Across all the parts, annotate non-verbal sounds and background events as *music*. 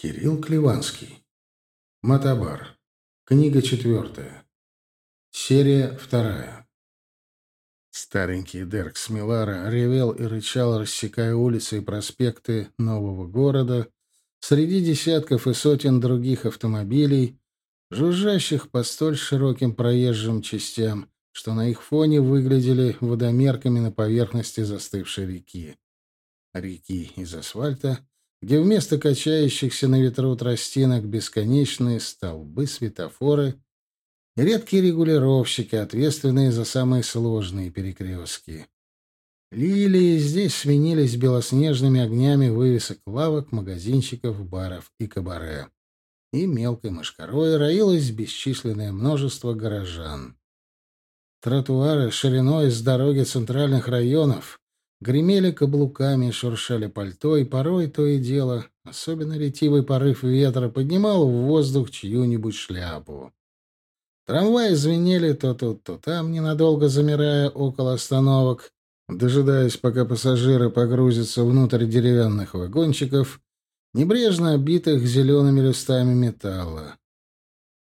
Кирилл Клеванский. Матабар. Книга четвертая. Серия вторая. Старенький Дерк Смилара ревел и рычал, рассекая улицы и проспекты нового города, среди десятков и сотен других автомобилей, жужжащих по столь широким проезжим частям, что на их фоне выглядели водомерками на поверхности застывшей реки. Реки из асфальта — где вместо качающихся на ветру тростинок бесконечные столбы, светофоры и редкие регулировщики, ответственные за самые сложные перекрестки. Лилии здесь сменились белоснежными огнями вывесок лавок, магазинчиков, баров и кабаре. И мелкой мошкарой роилось бесчисленное множество горожан. Тротуары шириной с дороги центральных районов Гремели каблуками, шуршали пальто, и порой то и дело, особенно ретивый порыв ветра, поднимал в воздух чью-нибудь шляпу. Трамваи звенели то тут, то там, ненадолго замирая около остановок, дожидаясь, пока пассажиры погрузятся внутрь деревянных вагончиков, небрежно обитых зелеными листами металла.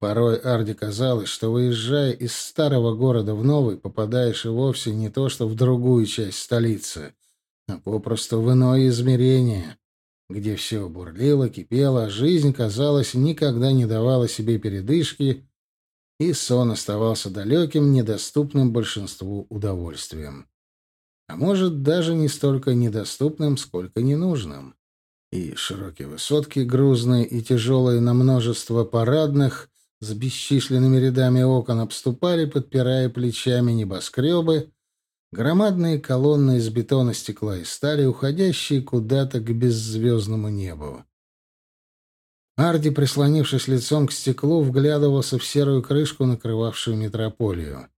Порой Арди казалось, что, выезжая из старого города в новый, попадаешь и вовсе не то что в другую часть столицы, а попросту в иное измерение, где все бурлило, кипело, а жизнь, казалось, никогда не давала себе передышки, и сон оставался далеким, недоступным большинству удовольствием. А может, даже не столько недоступным, сколько ненужным. И широкие высотки, грузные и тяжелые на множество парадных, с бесчисленными рядами окон обступали, подпирая плечами небоскребы, громадные колонны из бетона, стекла и стали, уходящие куда-то к беззвездному небу. Арди, прислонившись лицом к стеклу, вглядывался в серую крышку, накрывавшую метрополию.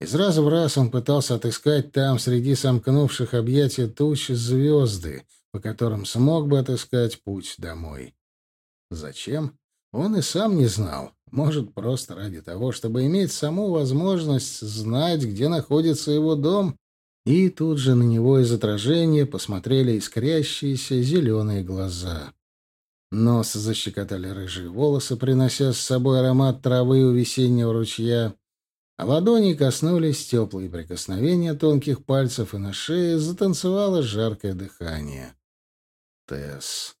Из раза в раз он пытался отыскать там, среди сомкнувших объятия туч, звезды, по которым смог бы отыскать путь домой. Зачем? Он и сам не знал. Может, просто ради того, чтобы иметь саму возможность знать, где находится его дом, и тут же на него из отражения посмотрели искрящиеся зеленые глаза. Нос защекотали рыжие волосы, принося с собой аромат травы у весеннего ручья, а ладони коснулись теплые прикосновения тонких пальцев, и на шее затанцевало жаркое дыхание. Тесс.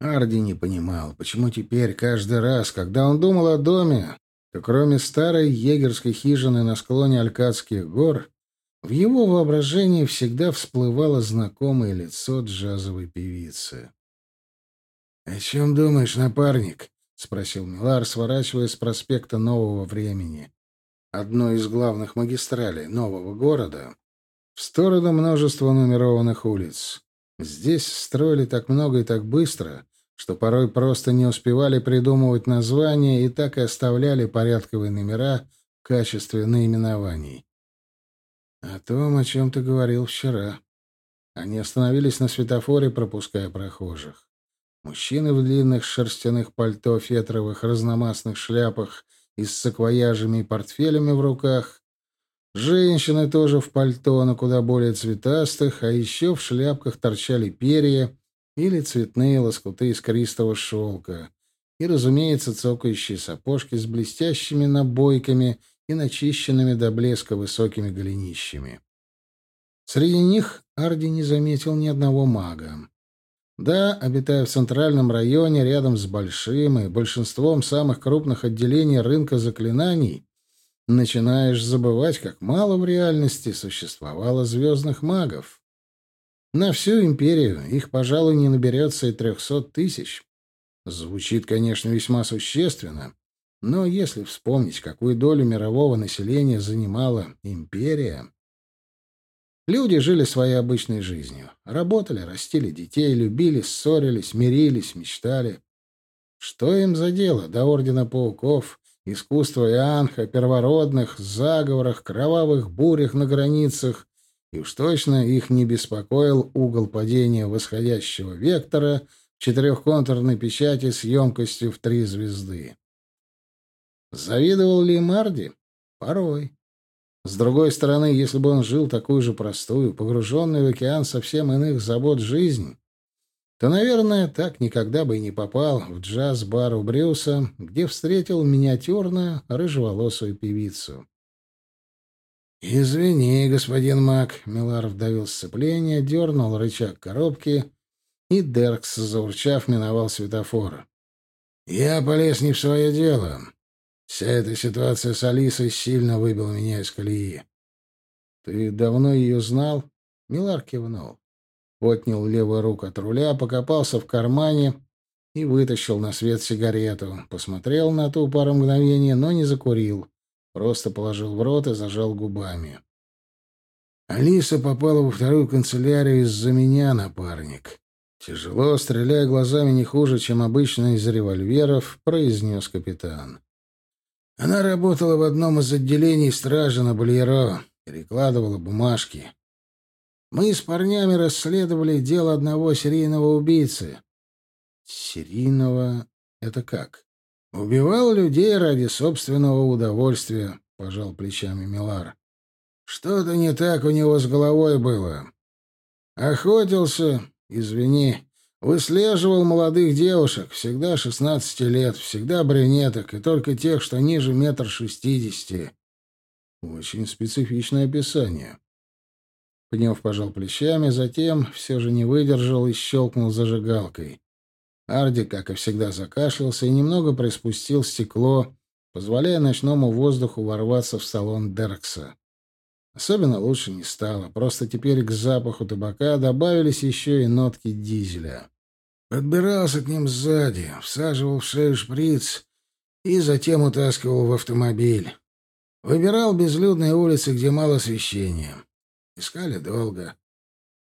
Арди не понимал, почему теперь каждый раз, когда он думал о доме, то кроме старой егерской хижины на склоне Алькадских гор, в его воображении всегда всплывало знакомое лицо джазовой певицы. «О чем думаешь, напарник?» — спросил Милар, сворачивая с проспекта Нового Времени, одной из главных магистралей нового города, в сторону множества нумерованных улиц. Здесь строили так много и так быстро, что порой просто не успевали придумывать названия и так и оставляли порядковые номера в качестве наименований. О том, о чем ты говорил вчера. Они остановились на светофоре, пропуская прохожих. Мужчины в длинных шерстяных пальто, фетровых, разномастных шляпах и с саквояжами и портфелями в руках. Женщины тоже в пальто, но куда более цветастых, а еще в шляпках торчали перья, или цветные лоскуты искристого шелка, и, разумеется, цокающие сапожки с блестящими набойками и начищенными до блеска высокими голенищами. Среди них Арди не заметил ни одного мага. Да, обитая в центральном районе, рядом с большим и большинством самых крупных отделений рынка заклинаний, начинаешь забывать, как мало в реальности существовало звездных магов. На всю империю их, пожалуй, не наберется и трехсот тысяч. Звучит, конечно, весьма существенно, но если вспомнить, какую долю мирового населения занимала империя... Люди жили своей обычной жизнью. Работали, растили детей, любили, ссорились, мирились, мечтали. Что им за дело до Ордена Пауков, искусства Ианха, первородных, заговорах, кровавых бурях на границах и уж точно их не беспокоил угол падения восходящего вектора в четырехконтурной печати с емкостью в три звезды. Завидовал ли Марди? Порой. С другой стороны, если бы он жил такую же простую, погруженную в океан совсем иных забот жизнь, то, наверное, так никогда бы и не попал в джаз-бар у Брюса, где встретил миниатюрную рыжеволосую певицу. «Извини, господин Мак», — Милар вдавил сцепление, дернул рычаг коробки, и Деркс, заурчав, миновал светофор. «Я полез не в свое дело. Вся эта ситуация с Алисой сильно выбила меня из колеи». «Ты давно ее знал?» — Милар кивнул отнял левую руку от руля, покопался в кармане и вытащил на свет сигарету. Посмотрел на ту пару мгновений, но не закурил. Просто положил в рот и зажал губами. Алиса попала во вторую канцелярию из-за меня, напарник. Тяжело, стреляя глазами не хуже, чем обычно из револьверов, произнес капитан. Она работала в одном из отделений стражи на Бульеро, перекладывала бумажки. Мы с парнями расследовали дело одного серийного убийцы. Серийного — это как? Убивал людей ради собственного удовольствия, — пожал плечами Милар. Что-то не так у него с головой было. Охотился, извини, выслеживал молодых девушек, всегда шестнадцати лет, всегда брюнеток, и только тех, что ниже метр шестидесяти. Очень специфичное описание. Пнев пожал плечами, затем все же не выдержал и щелкнул зажигалкой. Арди, как и всегда, закашлялся и немного приспустил стекло, позволяя ночному воздуху ворваться в салон Деркса. Особенно лучше не стало, просто теперь к запаху табака добавились еще и нотки дизеля. Подбирался к ним сзади, всаживал в шею шприц и затем утаскивал в автомобиль. Выбирал безлюдные улицы, где мало освещения. Искали долго.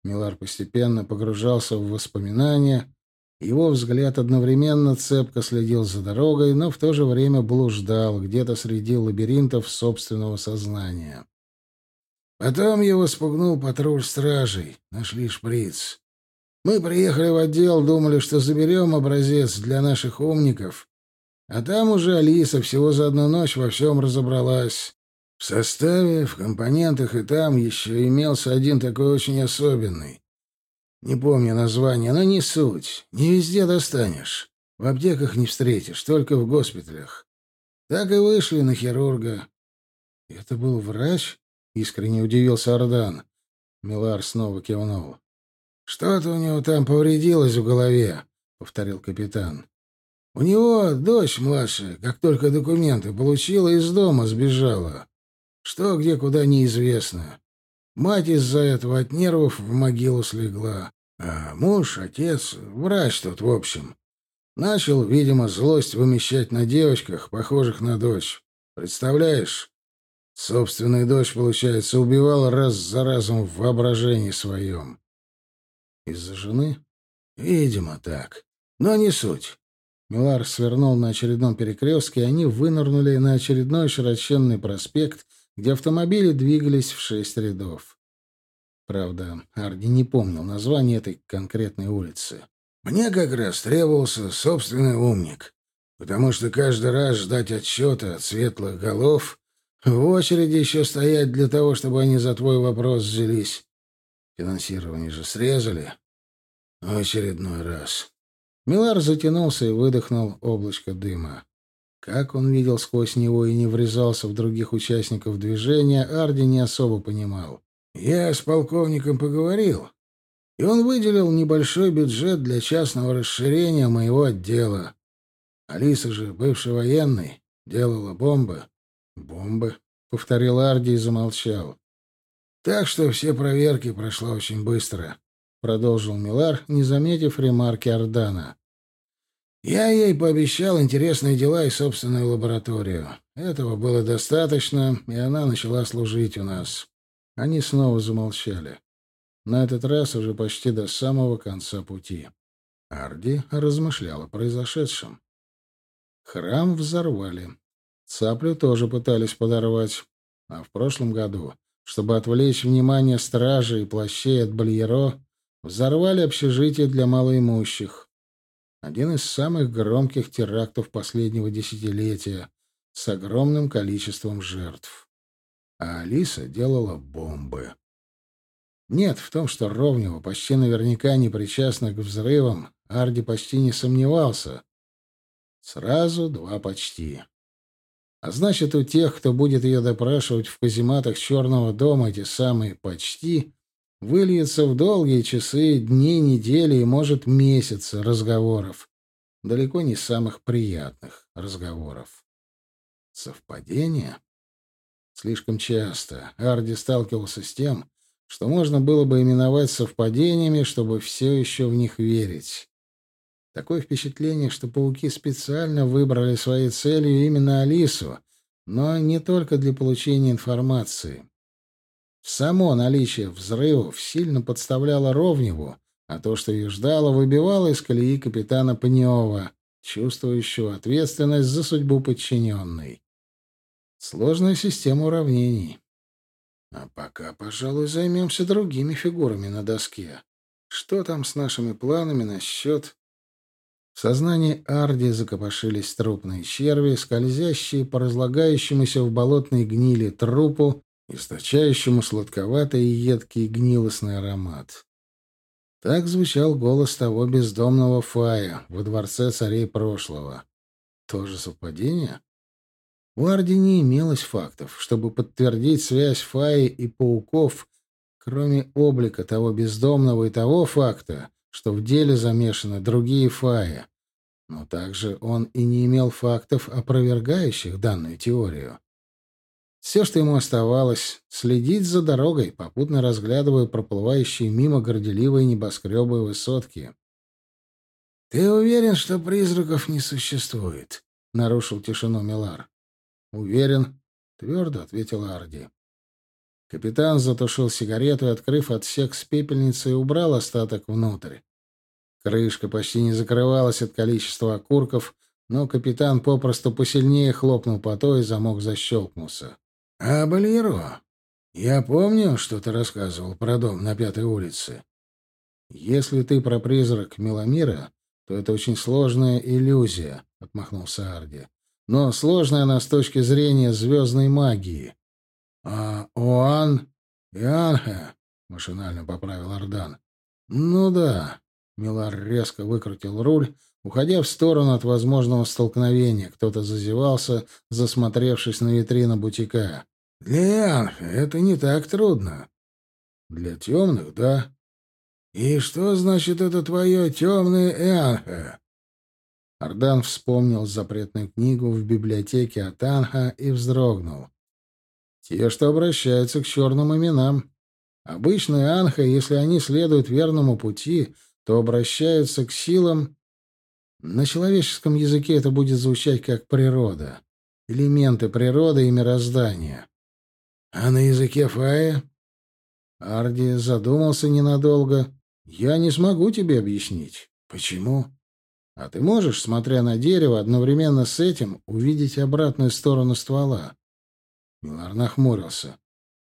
Милар постепенно погружался в воспоминания. Его взгляд одновременно цепко следил за дорогой, но в то же время блуждал где-то среди лабиринтов собственного сознания. Потом его спугнул патруль стражей. Нашли шприц. Мы приехали в отдел, думали, что заберем образец для наших умников. А там уже Алиса всего за одну ночь во всем разобралась. В составе, в компонентах и там еще имелся один такой очень особенный. Не помню название, но не суть. Не везде достанешь. В аптеках не встретишь, только в госпиталях. Так и вышли на хирурга. — Это был врач? — искренне удивился Ардан. Милар снова кивнул. — Что-то у него там повредилось в голове, — повторил капитан. — У него дочь младшая, как только документы получила, из дома сбежала. Что, где, куда, неизвестно. Мать из-за этого от нервов в могилу слегла. А муж, отец, врач тут, в общем. Начал, видимо, злость вымещать на девочках, похожих на дочь. Представляешь? Собственная дочь, получается, убивала раз за разом в воображении своем. Из-за жены? Видимо, так. Но не суть. Милар свернул на очередном перекрестке, и они вынырнули на очередной широченный проспект, где автомобили двигались в шесть рядов. Правда, Арди не помнил название этой конкретной улицы. «Мне как раз требовался собственный умник, потому что каждый раз ждать отчета от светлых голов, в очереди еще стоять для того, чтобы они за твой вопрос взялись. Финансирование же срезали. Очередной раз». Милар затянулся и выдохнул облачко дыма. Как он видел сквозь него и не врезался в других участников движения, Арди не особо понимал. «Я с полковником поговорил, и он выделил небольшой бюджет для частного расширения моего отдела. Алиса же, бывший военный, делала бомбы». «Бомбы?» — повторил Арди и замолчал. «Так что все проверки прошло очень быстро», — продолжил Милар, не заметив ремарки Ардана. Я ей пообещал интересные дела и собственную лабораторию. Этого было достаточно, и она начала служить у нас. Они снова замолчали. На этот раз уже почти до самого конца пути. Арди размышлял о произошедшем. Храм взорвали. Цаплю тоже пытались подорвать. А в прошлом году, чтобы отвлечь внимание стражи и плащей от Бальеро, взорвали общежитие для малоимущих. Один из самых громких терактов последнего десятилетия с огромным количеством жертв. А Алиса делала бомбы. Нет, в том, что Ровнева почти наверняка не причастна к взрывам, Арди почти не сомневался. Сразу два почти. А значит, у тех, кто будет ее допрашивать в казематах Черного дома, эти самые «почти», выльются в долгие часы, дни, недели и, может, месяцы разговоров. Далеко не самых приятных разговоров. Совпадение? Слишком часто Арди сталкивался с тем, что можно было бы именовать совпадениями, чтобы все еще в них верить. Такое впечатление, что пауки специально выбрали своей целью именно Алису, но не только для получения информации. Само наличие взрывов сильно подставляло Ровневу, а то, что ее ждало, выбивало из колеи капитана Панева, чувствующего ответственность за судьбу подчиненной. Сложная система уравнений. А пока, пожалуй, займемся другими фигурами на доске. Что там с нашими планами насчет... В сознании Арди закопошились трупные черви, скользящие по разлагающемуся в болотной гнили трупу, источающему сладковатый и едкий гнилостный аромат. Так звучал голос того бездомного Фая во дворце царей прошлого. Тоже совпадение? У Арди не имелось фактов, чтобы подтвердить связь Фаи и пауков, кроме облика того бездомного и того факта, что в деле замешаны другие Фаи. Но также он и не имел фактов, опровергающих данную теорию. Все, что ему оставалось, следить за дорогой, попутно разглядывая проплывающие мимо горделивые небоскребы высотки. «Ты уверен, что призраков не существует?» — нарушил тишину Милар. «Уверен», — твердо ответил Арди. Капитан затушил сигарету и, открыв отсек с пепельницей, убрал остаток внутрь. Крышка почти не закрывалась от количества окурков, но капитан попросту посильнее хлопнул по той, и замок защелкнулся. «А Бальеро? Я помню, что ты рассказывал про дом на Пятой улице. Если ты про призрак Меломира, то это очень сложная иллюзия», — отмахнулся Арди но сложная она с точки зрения звездной магии. — А Оан и Анхе, — машинально поправил Ардан. — Ну да. Милар резко выкрутил руль, уходя в сторону от возможного столкновения. Кто-то зазевался, засмотревшись на витрину бутика. — Для Анхе это не так трудно. — Для темных — да. — И что значит это твое темное Энхе? Ардан вспомнил запретную книгу в библиотеке Атанха и вздрогнул. Те, что обращаются к черным именам. Обычные анха, если они следуют верному пути, то обращаются к силам... На человеческом языке это будет звучать как природа. Элементы природы и мироздания. А на языке Фая? Арди задумался ненадолго. Я не смогу тебе объяснить. Почему? А ты можешь, смотря на дерево, одновременно с этим увидеть обратную сторону ствола? Милар нахмурился.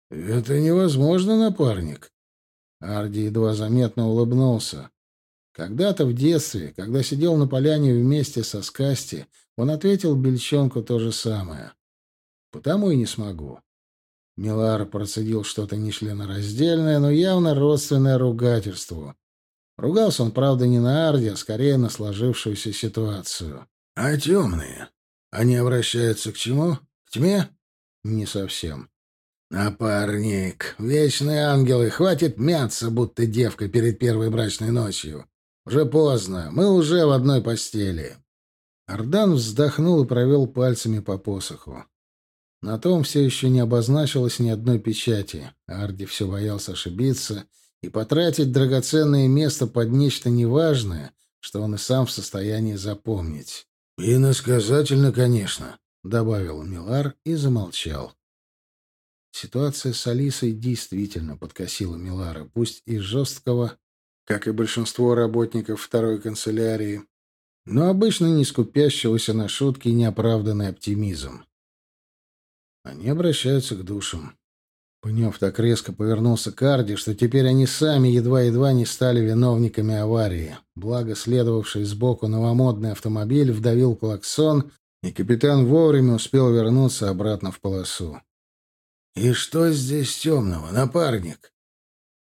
«Это невозможно, напарник». Арди едва заметно улыбнулся. Когда-то в детстве, когда сидел на поляне вместе со Скасти, он ответил Бельчонку то же самое. «Потому и не смогу». Милар процедил что-то нечленораздельное, но явно родственное ругательству. Ругался он, правда, не на Арди, а скорее на сложившуюся ситуацию. — А темные? Они обращаются к чему? К тьме? — Не совсем. — Напарник, вечные ангелы, хватит мяться, будто девка перед первой брачной ночью. Уже поздно, мы уже в одной постели. Ардан вздохнул и провел пальцами по посоху. На том все еще не обозначилось ни одной печати. Арди все боялся ошибиться — и потратить драгоценное место под нечто неважное, что он и сам в состоянии запомнить. «Иносказательно, конечно», — добавил Милар и замолчал. Ситуация с Алисой действительно подкосила Милара, пусть и жесткого, как и большинство работников второй канцелярии, но обычно не скупящегося на шутки и неоправданный оптимизм. Они обращаются к душам. Пынев так резко повернулся к Арди, что теперь они сами едва-едва не стали виновниками аварии. Благо, следовавший сбоку новомодный автомобиль вдавил клаксон, и капитан вовремя успел вернуться обратно в полосу. «И что здесь темного, напарник?»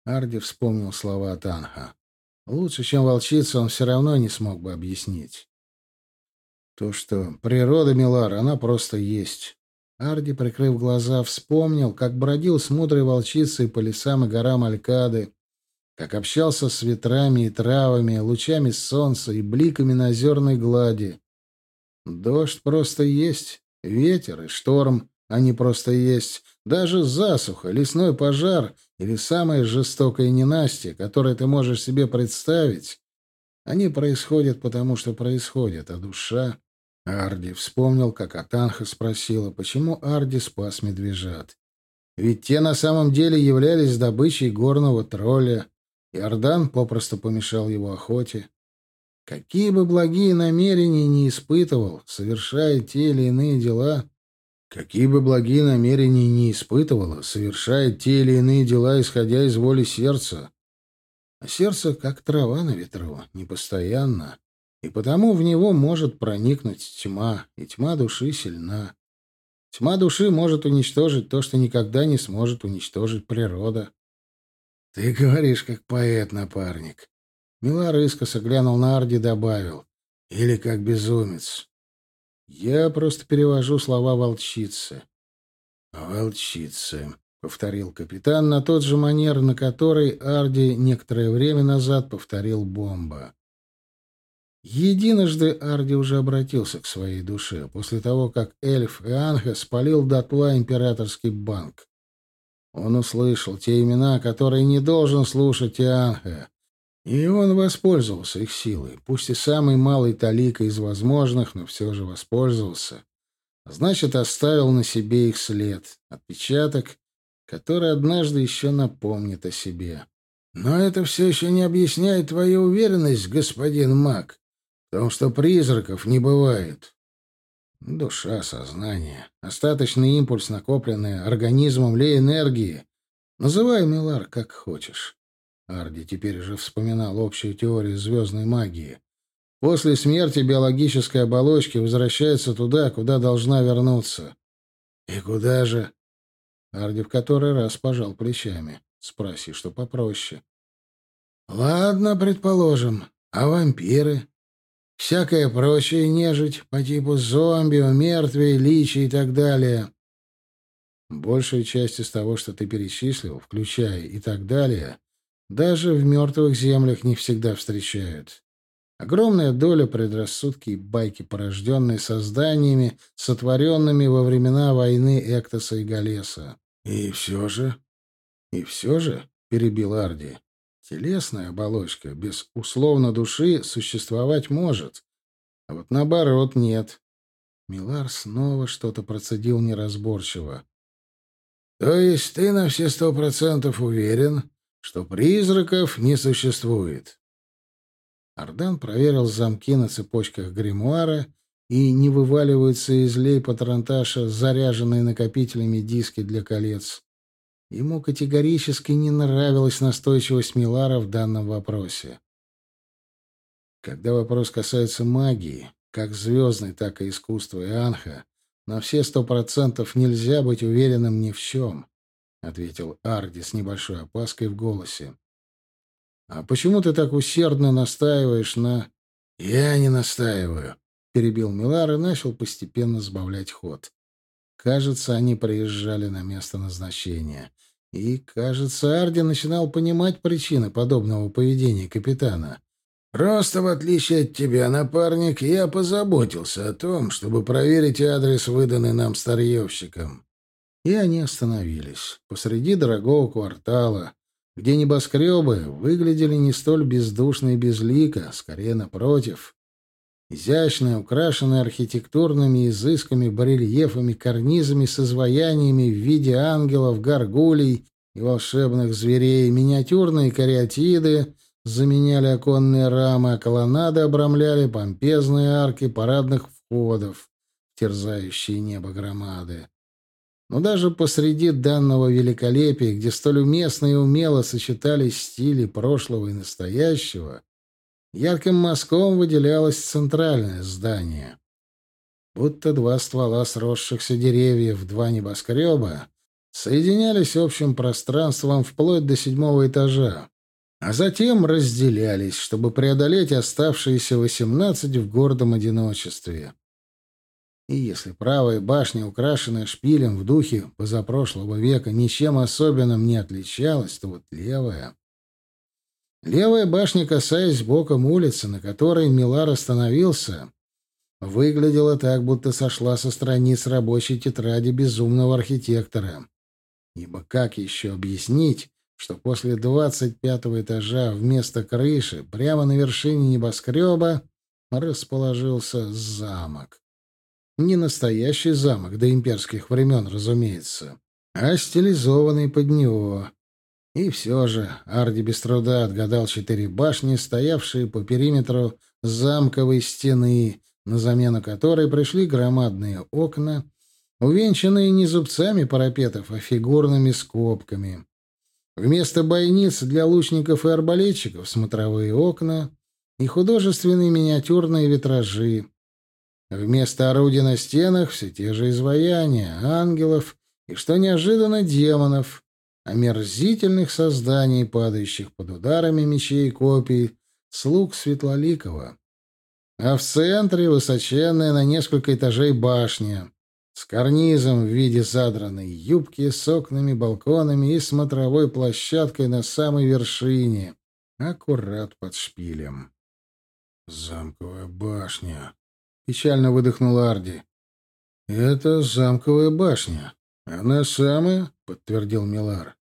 Арди вспомнил слова Танха. Лучше, чем волчица, он все равно не смог бы объяснить. То, что природа Милара, она просто есть. Арди, прикрыв глаза, вспомнил, как бродил с мудрой волчицей по лесам и горам Алькады, как общался с ветрами и травами, лучами солнца и бликами на озерной глади. Дождь просто есть, ветер и шторм, они просто есть, даже засуха, лесной пожар или самое жестокое ненастье, которое ты можешь себе представить, они происходят потому, что происходят, а душа... Арди вспомнил, как Атанха спросила, почему Арди спас медвежат. Ведь те на самом деле являлись добычей горного тролля, Иордан попросту помешал его охоте. Какие бы благие намерения не испытывал, совершая те или иные дела, какие бы благие намерения не испытывала, совершая те или иные дела, исходя из воли сердца. А сердце, как трава на ветру, непостоянно, и потому в него может проникнуть тьма, и тьма души сильна. Тьма души может уничтожить то, что никогда не сможет уничтожить природа. «Ты говоришь, как поэт, напарник». Милар искоса глянул на Арди и добавил. «Или как безумец». «Я просто перевожу слова волчицы». «Волчицы», — повторил капитан на тот же манер, на который Арди некоторое время назад повторил бомба. Единожды Арди уже обратился к своей душе, после того, как эльф и Анха спалил дотла императорский банк. Он услышал те имена, которые не должен слушать Ианха. И он воспользовался их силой, пусть и самой малой таликой из возможных, но все же воспользовался. Значит, оставил на себе их след, отпечаток, который однажды еще напомнит о себе. Но это все еще не объясняет твою уверенность, господин Мак, в том, что призраков не бывает. Душа, сознание, остаточный импульс, накопленный организмом ли энергии. Называй, Милар, как хочешь. Арди теперь уже вспоминал общую теорию звездной магии. После смерти биологической оболочки возвращается туда, куда должна вернуться. И куда же? Арди в который раз пожал плечами. Спроси, что попроще. Ладно, предположим. А вампиры? Всякая прочая нежить по типу зомби, мертвей, личи и так далее. Большая часть из того, что ты перечислил, включая и так далее, даже в мертвых землях не всегда встречают. Огромная доля предрассудки и байки, порожденные созданиями, сотворенными во времена войны Эктоса и Галеса. И все же... И все же, — перебил Арди, Телесная оболочка без условно души существовать может, а вот наоборот нет. Милар снова что-то процедил неразборчиво. То есть ты на все сто процентов уверен, что призраков не существует? Ардан проверил замки на цепочках гримуара и не вываливаются из лей патронташа заряженные накопителями диски для колец. Ему категорически не нравилась настойчивость Милара в данном вопросе. Когда вопрос касается магии, как звездной, так и искусства и анха, на все сто процентов нельзя быть уверенным ни в чем, — ответил Арди с небольшой опаской в голосе. — А почему ты так усердно настаиваешь на... — Я не настаиваю, — перебил Милар и начал постепенно сбавлять ход. Кажется, они приезжали на место назначения. И, кажется, Арди начинал понимать причины подобного поведения капитана. «Просто, в отличие от тебя, напарник, я позаботился о том, чтобы проверить адрес, выданный нам старьевщиком». И они остановились посреди дорогого квартала, где небоскребы выглядели не столь бездушно и безлико, скорее напротив. Изящные, украшенные архитектурными изысками, барельефами, карнизами с изваяниями в виде ангелов, горгулей и волшебных зверей, миниатюрные кариатиды заменяли оконные рамы, а колоннады обрамляли помпезные арки парадных входов, терзающие небо громады. Но даже посреди данного великолепия, где столь уместно и умело сочетались стили прошлого и настоящего, Ярким мазком выделялось центральное здание. Будто два ствола сросшихся деревьев, два небоскреба, соединялись общим пространством вплоть до седьмого этажа, а затем разделялись, чтобы преодолеть оставшиеся восемнадцать в гордом одиночестве. И если правая башня, украшенная шпилем в духе позапрошлого века, ничем особенным не отличалась, то вот левая... Левая башня, касаясь боком улицы, на которой Милар остановился, выглядела так, будто сошла со страниц рабочей тетради безумного архитектора. Ибо как еще объяснить, что после двадцать пятого этажа вместо крыши прямо на вершине небоскреба расположился замок? Не настоящий замок до имперских времен, разумеется, а стилизованный под него. И все же Арди без труда отгадал четыре башни, стоявшие по периметру замковой стены, на замену которой пришли громадные окна, увенчанные не зубцами парапетов, а фигурными скобками. Вместо бойниц для лучников и арбалетчиков смотровые окна и художественные миниатюрные витражи, Вместо орудий на стенах все те же изваяния, ангелов и, что неожиданно, демонов, омерзительных созданий, падающих под ударами мечей и копий, слуг Светлоликова. А в центре высоченная на несколько этажей башня с карнизом в виде задранной юбки, с окнами, балконами и смотровой площадкой на самой вершине, аккурат под шпилем. «Замковая башня», Печально выдохнул Арди. «Это замковая башня. Она самая», — подтвердил Милар.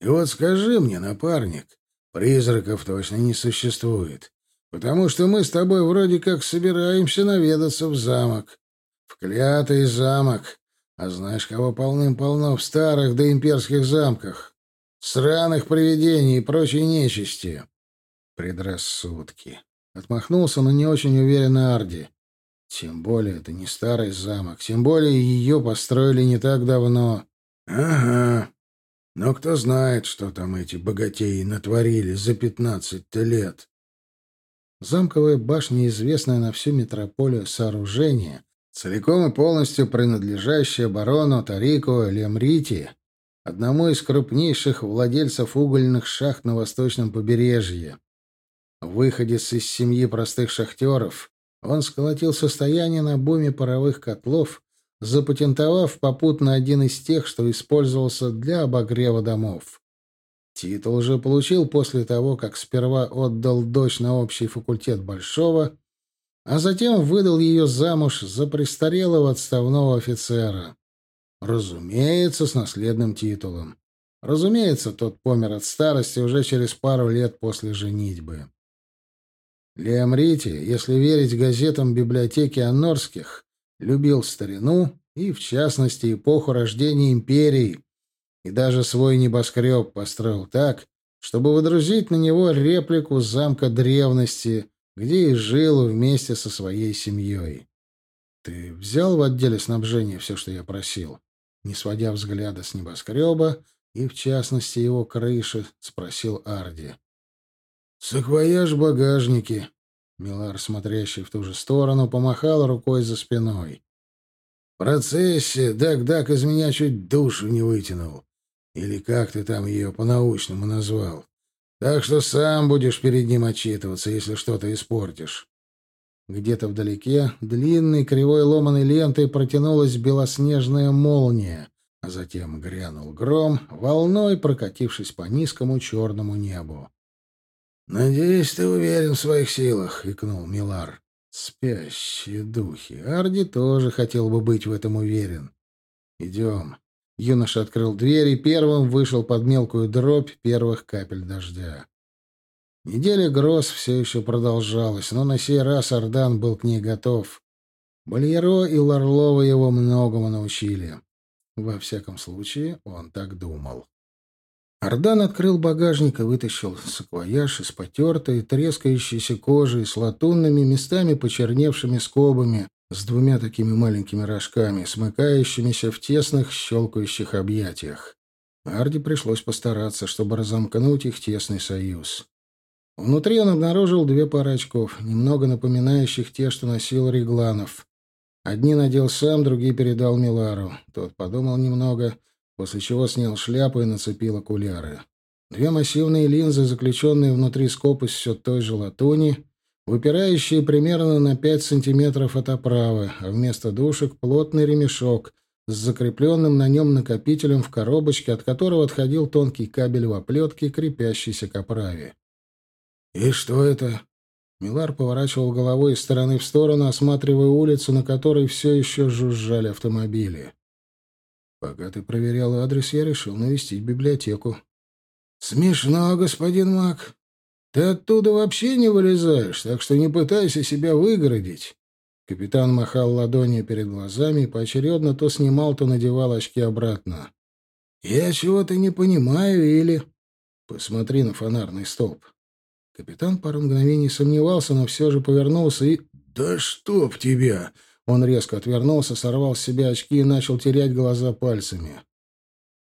«И вот скажи мне, напарник, призраков точно не существует, потому что мы с тобой вроде как собираемся наведаться в замок. В клятый замок. А знаешь, кого полным-полно в старых да имперских замках? Сраных привидений и прочей нечисти». «Предрассудки». Отмахнулся, но не очень уверенно Арди. Тем более это не старый замок, тем более ее построили не так давно. Ага. Но кто знает, что там эти богатеи натворили за пятнадцать-то лет. Замковая башня, известная на всю метрополию сооружение, целиком и полностью принадлежащее барону Тарико Лемрити, одному из крупнейших владельцев угольных шахт на восточном побережье. Выходец из семьи простых шахтеров, он сколотил состояние на буме паровых котлов, запатентовав попутно один из тех, что использовался для обогрева домов. Титул же получил после того, как сперва отдал дочь на общий факультет Большого, а затем выдал ее замуж за престарелого отставного офицера. Разумеется, с наследным титулом. Разумеется, тот помер от старости уже через пару лет после женитьбы. Лиам Рити, если верить газетам библиотеки Анорских, любил старину и, в частности, эпоху рождения империи, и даже свой небоскреб построил так, чтобы выдрузить на него реплику замка древности, где и жил вместе со своей семьей. «Ты взял в отделе снабжения все, что я просил?» Не сводя взгляда с небоскреба и, в частности, его крыши, спросил Арди. «Саквояж в багажнике». Милар, смотрящий в ту же сторону, помахал рукой за спиной. «В процессе Дак-Дак из меня чуть душу не вытянул. Или как ты там ее по-научному назвал. Так что сам будешь перед ним отчитываться, если что-то испортишь». Где-то вдалеке длинной кривой ломаной лентой протянулась белоснежная молния, а затем грянул гром, волной прокатившись по низкому черному небу. «Надеюсь, ты уверен в своих силах», — икнул Милар. «Спящие духи. Арди тоже хотел бы быть в этом уверен. Идем». Юноша открыл дверь и первым вышел под мелкую дробь первых капель дождя. Неделя гроз все еще продолжалась, но на сей раз Ардан был к ней готов. Бальеро и Ларлова его многому научили. Во всяком случае, он так думал. Ардан открыл багажник и вытащил саквояж из потертой, трескающейся кожи с латунными, местами почерневшими скобами, с двумя такими маленькими рожками, смыкающимися в тесных, щелкающих объятиях. Арди пришлось постараться, чтобы разомкнуть их тесный союз. Внутри он обнаружил две пары очков, немного напоминающих те, что носил Регланов. Одни надел сам, другие передал Милару. Тот подумал немного после чего снял шляпу и нацепил окуляры. Две массивные линзы, заключенные внутри скоб из все той же латуни, выпирающие примерно на 5 сантиметров от оправы, а вместо душек плотный ремешок с закрепленным на нем накопителем в коробочке, от которого отходил тонкий кабель в оплетке, крепящийся к оправе. «И что это?» Милар поворачивал головой из стороны в сторону, осматривая улицу, на которой все еще жужжали автомобили. «Пока ты проверял адрес, я решил навестить библиотеку». «Смешно, господин Мак. Ты оттуда вообще не вылезаешь, так что не пытайся себя выгородить». Капитан махал ладонью перед глазами и поочередно то снимал, то надевал очки обратно. «Я чего-то не понимаю или...» «Посмотри на фонарный столб». Капитан пару мгновений сомневался, но все же повернулся и... «Да чтоб тебя!» Он резко отвернулся, сорвал с себя очки и начал терять глаза пальцами.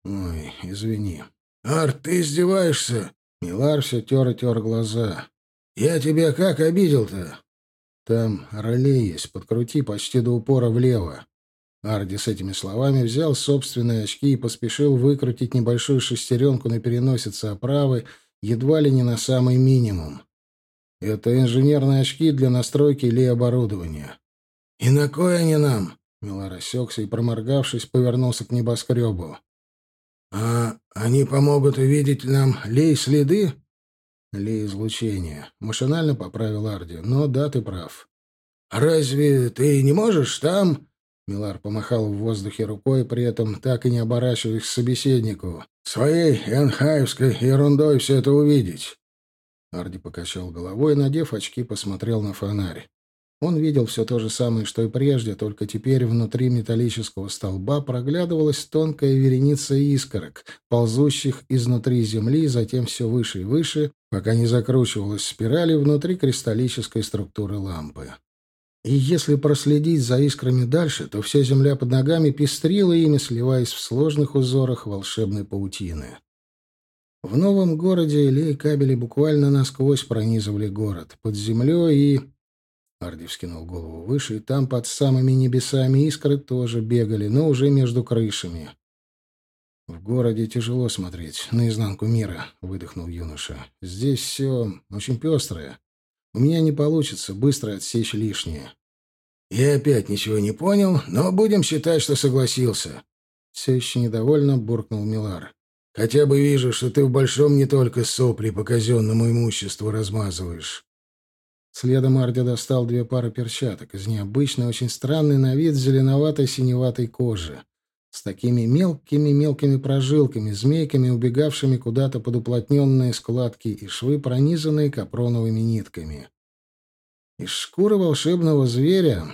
«Ой, извини». «Ар, ты издеваешься?» Милар все тер и тер глаза. «Я тебя как обидел-то?» «Там ролей есть, подкрути почти до упора влево». Арди с этими словами взял собственные очки и поспешил выкрутить небольшую шестеренку на переносице оправы едва ли не на самый минимум. Это инженерные очки для настройки или оборудования. «И на кой они нам?» Милар осекся и, проморгавшись, повернулся к небоскребу. «А они помогут увидеть нам лей-следы?» «Лей-излучение», — машинально поправил Арди. «Но да, ты прав». «Разве ты не можешь там...» Милар помахал в воздухе рукой, при этом так и не оборачиваясь к собеседнику. «Своей энхаевской ерундой все это увидеть!» Арди покачал головой, надев очки, посмотрел на фонарь. Он видел все то же самое, что и прежде, только теперь внутри металлического столба проглядывалась тонкая вереница искорок, ползущих изнутри земли, затем все выше и выше, пока не закручивалась спирали внутри кристаллической структуры лампы. И если проследить за искрами дальше, то вся земля под ногами пестрила ими, сливаясь в сложных узорах волшебной паутины. В новом городе илей кабели буквально насквозь пронизывали город, под землей и... Арди вскинул голову выше, и там под самыми небесами искры тоже бегали, но уже между крышами. «В городе тяжело смотреть, наизнанку мира», — выдохнул юноша. «Здесь все очень пестрое. У меня не получится быстро отсечь лишнее». «Я опять ничего не понял, но будем считать, что согласился». Все еще недовольно буркнул Милар. «Хотя бы вижу, что ты в большом не только сопли по казенному имуществу размазываешь». Следом Арди достал две пары перчаток из необычной, очень странной на вид зеленоватой синеватой кожи, с такими мелкими-мелкими прожилками, змейками, убегавшими куда-то под уплотненные складки и швы, пронизанные капроновыми нитками. Из шкуры волшебного зверя,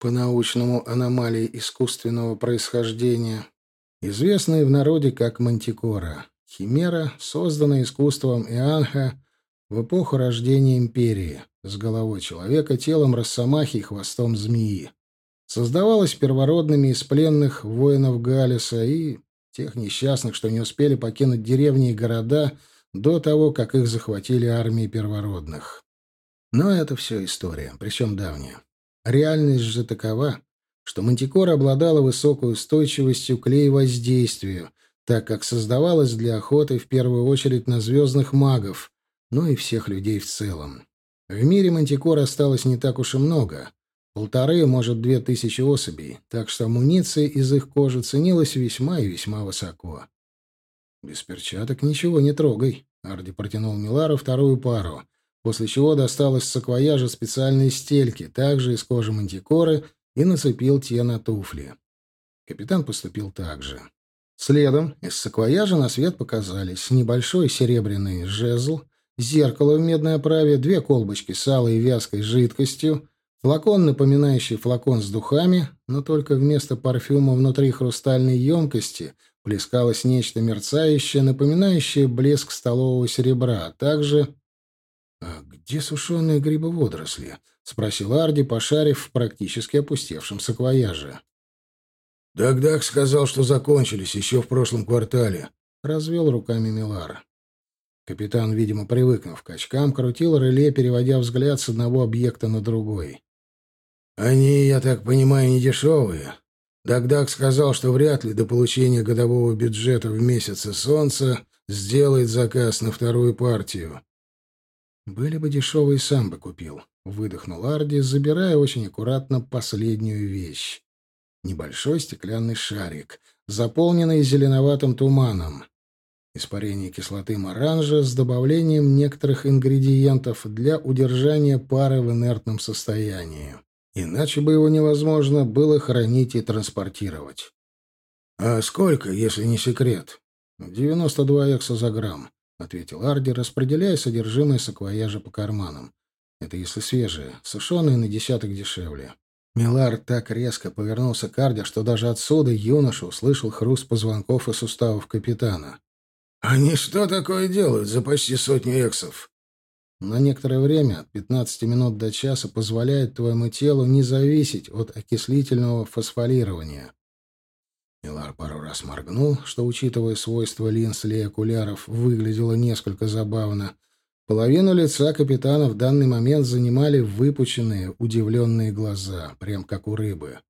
по-научному аномалии искусственного происхождения, известной в народе как мантикора, химера, созданная искусством Ианха в эпоху рождения империи, с головой человека, телом росомахи и хвостом змеи. Создавалась первородными из пленных воинов Галиса и тех несчастных, что не успели покинуть деревни и города до того, как их захватили армии первородных. Но это все история, причем давняя. Реальность же такова, что Мантикора обладала высокой устойчивостью к лей-воздействию, так как создавалась для охоты в первую очередь на звездных магов, но и всех людей в целом. В мире мантикор осталось не так уж и много. Полторы, может, две тысячи особей, так что амуниция из их кожи ценилась весьма и весьма высоко. «Без перчаток ничего не трогай», — Арди протянул Милару вторую пару, после чего достал из саквояжа специальные стельки, также из кожи мантикоры, и нацепил те на туфли. Капитан поступил так же. Следом из саквояжа на свет показались небольшой серебряный жезл, зеркало в медной оправе, две колбочки с алой и вязкой жидкостью, флакон, напоминающий флакон с духами, но только вместо парфюма внутри хрустальной емкости плескалось нечто мерцающее, напоминающее блеск столового серебра, а также... «А где сушеные грибоводоросли?» — спросил Арди, пошарив в практически опустевшем саквояже. «Дагдаг сказал, что закончились еще в прошлом квартале», — развел руками Милар. Капитан, видимо, привыкнув к очкам, крутил реле, переводя взгляд с одного объекта на другой. «Они, я так понимаю, не дешевые. Дагдаг сказал, что вряд ли до получения годового бюджета в месяце солнца сделает заказ на вторую партию. «Были бы дешевые, сам бы купил», — выдохнул Арди, забирая очень аккуратно последнюю вещь. Небольшой стеклянный шарик, заполненный зеленоватым туманом. Испарение кислоты моранжа с добавлением некоторых ингредиентов для удержания пары в инертном состоянии. Иначе бы его невозможно было хранить и транспортировать. «А сколько, если не секрет?» «92 экса за грамм», — ответил Арди, распределяя содержимое саквояжа по карманам. «Это если свежие, сушеные на десяток дешевле». Милар так резко повернулся к Арди, что даже отсюда юноша услышал хруст позвонков и суставов капитана. «Они что такое делают за почти сотню эксов?» На некоторое время, от 15 минут до часа, позволяет твоему телу не зависеть от окислительного фосфорирования. Милар пару раз моргнул, что, учитывая свойства линз и окуляров, выглядело несколько забавно. Половину лица капитана в данный момент занимали выпученные, удивленные глаза, прям как у рыбы.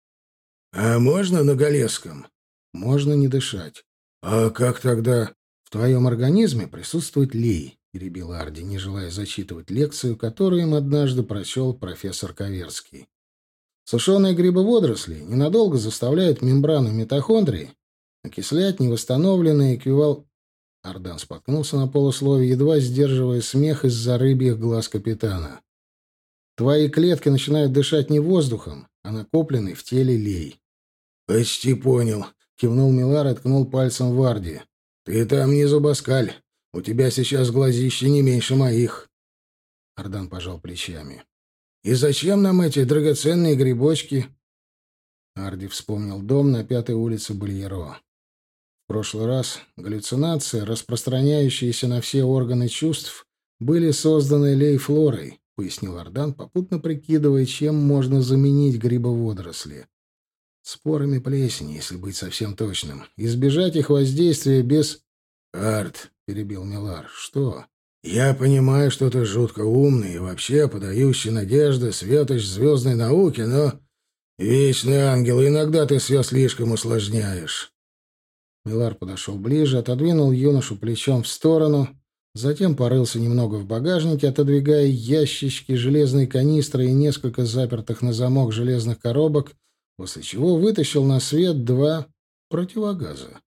«А можно на Галесском?» «Можно не дышать». «А как тогда?» «В твоем организме присутствует лей», — перебил Арди, не желая зачитывать лекцию, которую им однажды прочел профессор Коверский. Сушеные грибы водорослей ненадолго заставляют мембрану митохондрий окислять невосстановленный эквивал... Ардан споткнулся на полусловие, едва сдерживая смех из-за рыбьих глаз капитана. Твои клетки начинают дышать не воздухом, а накопленный в теле лей. «Почти понял», — кивнул Милар и ткнул пальцем в Арди. «Ты там не зубоскаль. У тебя сейчас глазище не меньше моих». Ардан пожал плечами. И зачем нам эти драгоценные грибочки? Арди вспомнил дом на пятой улице Бульеро. В прошлый раз галлюцинации, распространяющиеся на все органы чувств, были созданы лейфлорой, пояснил Ардан, попутно прикидывая, чем можно заменить грибоводоросли. Спорами плесени, если быть совсем точным. Избежать их воздействия без... «Арт», — перебил Милар, — «что?» Я понимаю, что ты жутко умный и вообще подающий надежды, светоч звездной науки, но... Вечный ангел, иногда ты все слишком усложняешь. Милар подошел ближе, отодвинул юношу плечом в сторону, затем порылся немного в багажнике, отодвигая ящички, железные канистры и несколько запертых на замок железных коробок, после чего вытащил на свет два противогаза.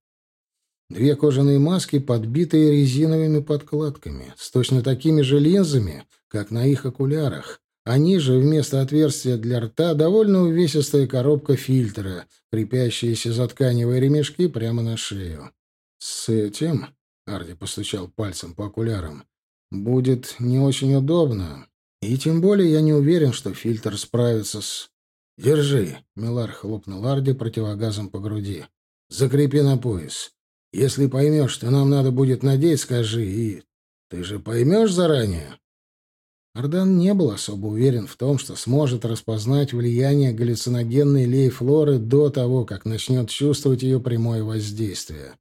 Две кожаные маски, подбитые резиновыми подкладками, с точно такими же линзами, как на их окулярах. А ниже, вместо отверстия для рта, довольно увесистая коробка фильтра, крепящаяся за тканевые ремешки прямо на шею. «С этим...» — Арди постучал пальцем по окулярам. «Будет не очень удобно. И тем более я не уверен, что фильтр справится с...» «Держи!» — Милар хлопнул Арди противогазом по груди. «Закрепи на пояс. Если поймешь, что нам надо будет надеть, скажи, и... Ты же поймешь заранее?» Ардан не был особо уверен в том, что сможет распознать влияние галлюциногенной лей-флоры до того, как начнет чувствовать ее прямое воздействие.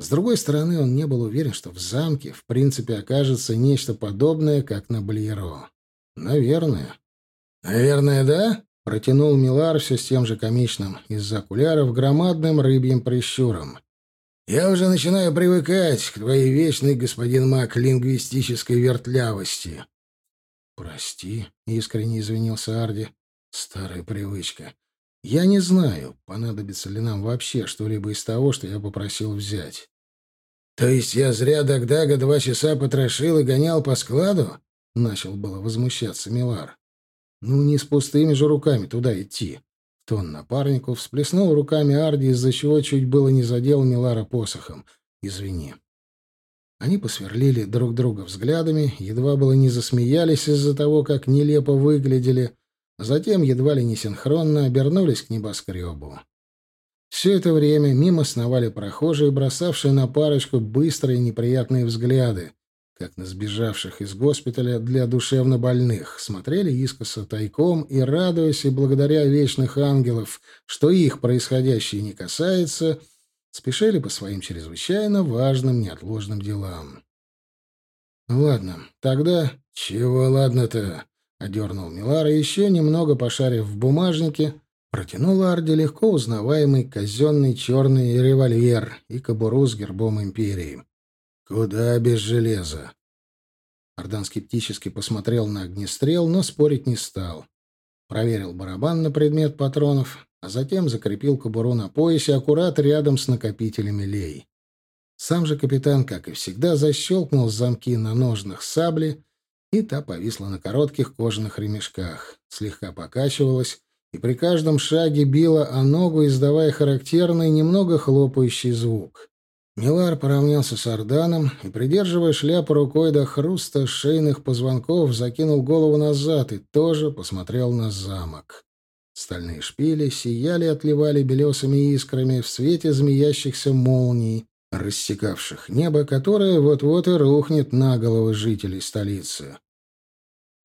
С другой стороны, он не был уверен, что в замке, в принципе, окажется нечто подобное, как на Блиеро. Наверное. «Наверное, да?» — протянул Милар все с тем же комичным, из-за окуляров громадным рыбьим прищуром. Я уже начинаю привыкать к твоей вечной, господин Мак, лингвистической вертлявости. Прости, искренне извинился Арди. Старая привычка. Я не знаю, понадобится ли нам вообще что-либо из того, что я попросил взять. То есть я зря Дагдага два часа потрошил и гонял по складу? Начал было возмущаться Милар. Ну, не с пустыми же руками туда идти. Тон напарнику всплеснул руками Арди, из-за чего чуть было не задел Милара посохом. «Извини». Они посверлили друг друга взглядами, едва было не засмеялись из-за того, как нелепо выглядели, а затем едва ли не синхронно обернулись к небоскребу. Все это время мимо сновали прохожие, бросавшие на парочку быстрые неприятные взгляды, как на сбежавших из госпиталя для душевнобольных, смотрели искоса тайком и, радуясь и благодаря вечных ангелов, что их происходящее не касается, спешили по своим чрезвычайно важным неотложным делам. «Ладно, тогда...» «Чего ладно-то?» — одернул Милара, еще немного пошарив в бумажнике, Протянул Арди легко узнаваемый казенный черный револьвер и кобуру с гербом империи. «Куда без железа?» Ардан скептически посмотрел на огнестрел, но спорить не стал. Проверил барабан на предмет патронов, а затем закрепил кобуру на поясе аккурат рядом с накопителями лей. Сам же капитан, как и всегда, защелкнул замки на ножнах сабли, и та повисла на коротких кожаных ремешках, слегка покачивалась, и при каждом шаге била о ногу, издавая характерный, немного хлопающий звук. Милар поравнялся с Арданом и, придерживая шляпу рукой до хруста шейных позвонков, закинул голову назад и тоже посмотрел на замок. Стальные шпили сияли и отливали белесыми искрами в свете змеящихся молний, рассекавших небо, которое вот-вот и рухнет на головы жителей столицы.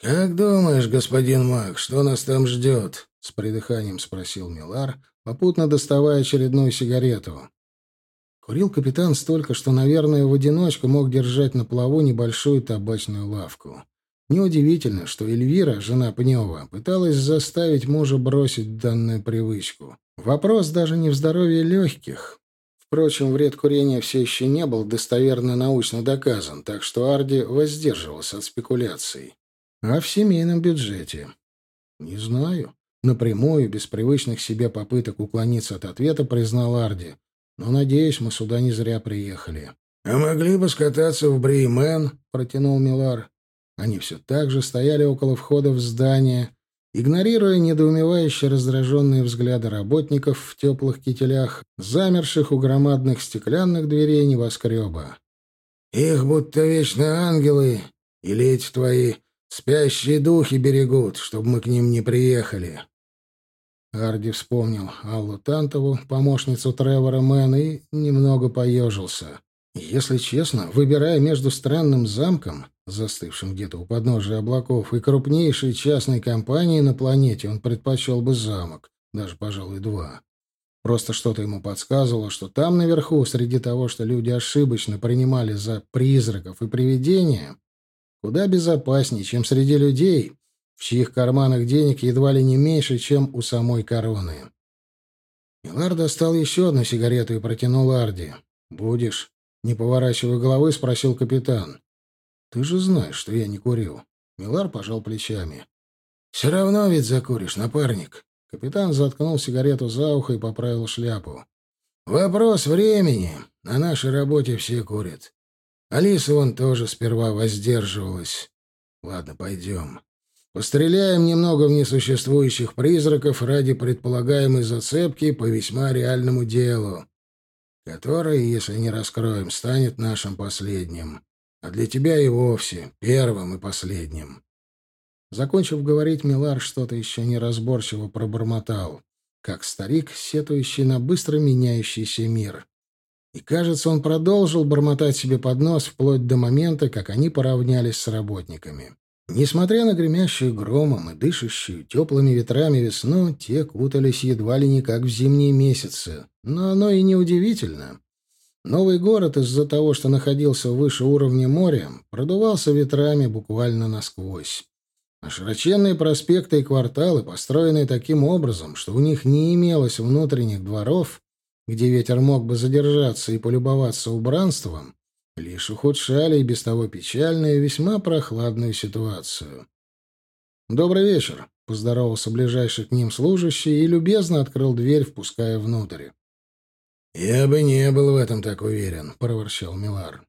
«Как думаешь, господин маг, что нас там ждет?» — с придыханием спросил Милар, попутно доставая очередную сигарету. Курил капитан столько, что, наверное, в одиночку мог держать на плаву небольшую табачную лавку. Неудивительно, что Эльвира, жена Пнева, пыталась заставить мужа бросить данную привычку. Вопрос даже не в здоровье легких. Впрочем, вред курения все еще не был достоверно научно доказан, так что Арди воздерживался от спекуляций. А в семейном бюджете? Не знаю. Напрямую, без привычных себе попыток уклониться от ответа, признал Арди. Но, надеюсь, мы сюда не зря приехали. — А могли бы скататься в Бреймен, — протянул Милар. Они все так же стояли около входа в здание, игнорируя недоумевающие раздраженные взгляды работников в теплых кителях, замерших у громадных стеклянных дверей небоскреба. «Их будто вечно ангелы, или эти твои спящие духи берегут, чтобы мы к ним не приехали». Арди вспомнил Аллу Тантову, помощницу Тревора Мэна, и немного поежился. Если честно, выбирая между странным замком, застывшим где-то у подножия облаков, и крупнейшей частной компанией на планете, он предпочел бы замок, даже, пожалуй, два. Просто что-то ему подсказывало, что там наверху, среди того, что люди ошибочно принимали за призраков и привидения, куда безопаснее, чем среди людей, в чьих карманах денег едва ли не меньше, чем у самой короны. Милар достал еще одну сигарету и протянул Арди. «Будешь?» Не поворачивая головы, спросил капитан. «Ты же знаешь, что я не курил». Милар пожал плечами. «Все равно ведь закуришь, напарник». Капитан заткнул сигарету за ухо и поправил шляпу. «Вопрос времени. На нашей работе все курят. Алиса вон тоже сперва воздерживалась. Ладно, пойдем. Постреляем немного в несуществующих призраков ради предполагаемой зацепки по весьма реальному делу, которое, если не раскроем, станет нашим последним, а для тебя и вовсе первым и последним. Закончив говорить, Милар что-то еще неразборчиво пробормотал, как старик, сетующий на быстро меняющийся мир. И, кажется, он продолжил бормотать себе под нос вплоть до момента, как они поравнялись с работниками. Несмотря на гремящую громом и дышащую теплыми ветрами весну, те кутались едва ли не как в зимние месяцы. Но оно и не удивительно. Новый город из-за того, что находился выше уровня моря, продувался ветрами буквально насквозь. А широченные проспекты и кварталы, построенные таким образом, что у них не имелось внутренних дворов, где ветер мог бы задержаться и полюбоваться убранством, лишь ухудшали и без того печальную и весьма прохладную ситуацию. «Добрый вечер», — поздоровался ближайший к ним служащий и любезно открыл дверь, впуская внутрь. «Я бы не был в этом так уверен», — проворчал Милар.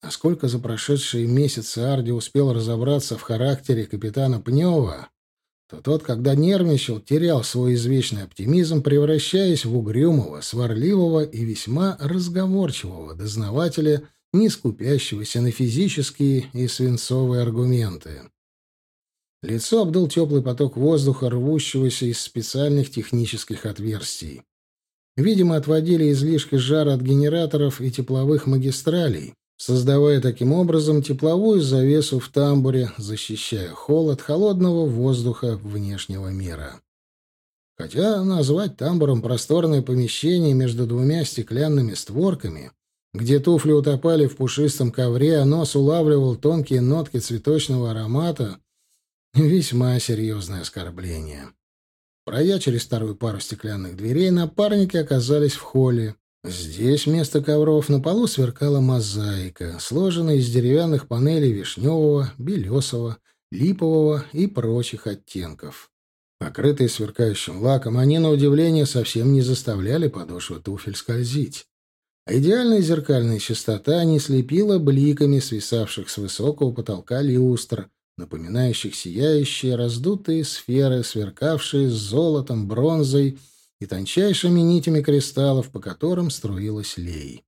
А сколько за прошедшие месяцы Арди успел разобраться в характере капитана Пнева, то тот, когда нервничал, терял свой извечный оптимизм, превращаясь в угрюмого, сварливого и весьма разговорчивого дознавателя, не скупящегося на физические и свинцовые аргументы. Лицо обдул теплый поток воздуха, рвущегося из специальных технических отверстий. Видимо, отводили излишки жара от генераторов и тепловых магистралей, создавая таким образом тепловую завесу в тамбуре, защищая холод холодного воздуха внешнего мира. Хотя назвать тамбуром просторное помещение между двумя стеклянными створками, где туфли утопали в пушистом ковре, а нос улавливал тонкие нотки цветочного аромата, весьма серьезное оскорбление. Пройдя через вторую пару стеклянных дверей, напарники оказались в холле. Здесь вместо ковров на полу сверкала мозаика, сложенная из деревянных панелей вишневого, белесого, липового и прочих оттенков. Покрытые сверкающим лаком, они, на удивление, совсем не заставляли подошвы туфель скользить. А идеальная зеркальная чистота не слепила бликами свисавших с высокого потолка люстр, напоминающих сияющие раздутые сферы, сверкавшие золотом, бронзой и тончайшими нитями кристаллов, по которым струилась лей.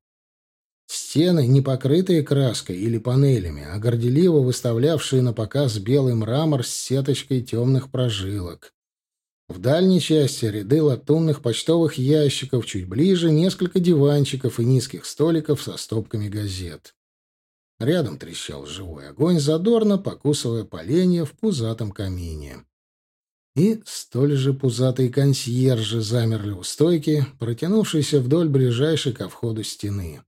Стены, не покрытые краской или панелями, а горделиво выставлявшие на показ белый мрамор с сеточкой темных прожилок. В дальней части ряды латунных почтовых ящиков, чуть ближе несколько диванчиков и низких столиков со стопками газет. Рядом трещал живой огонь, задорно покусывая поленья в пузатом камине. И столь же пузатые консьержи замерли у стойки, протянувшейся вдоль ближайшей ко входу стены.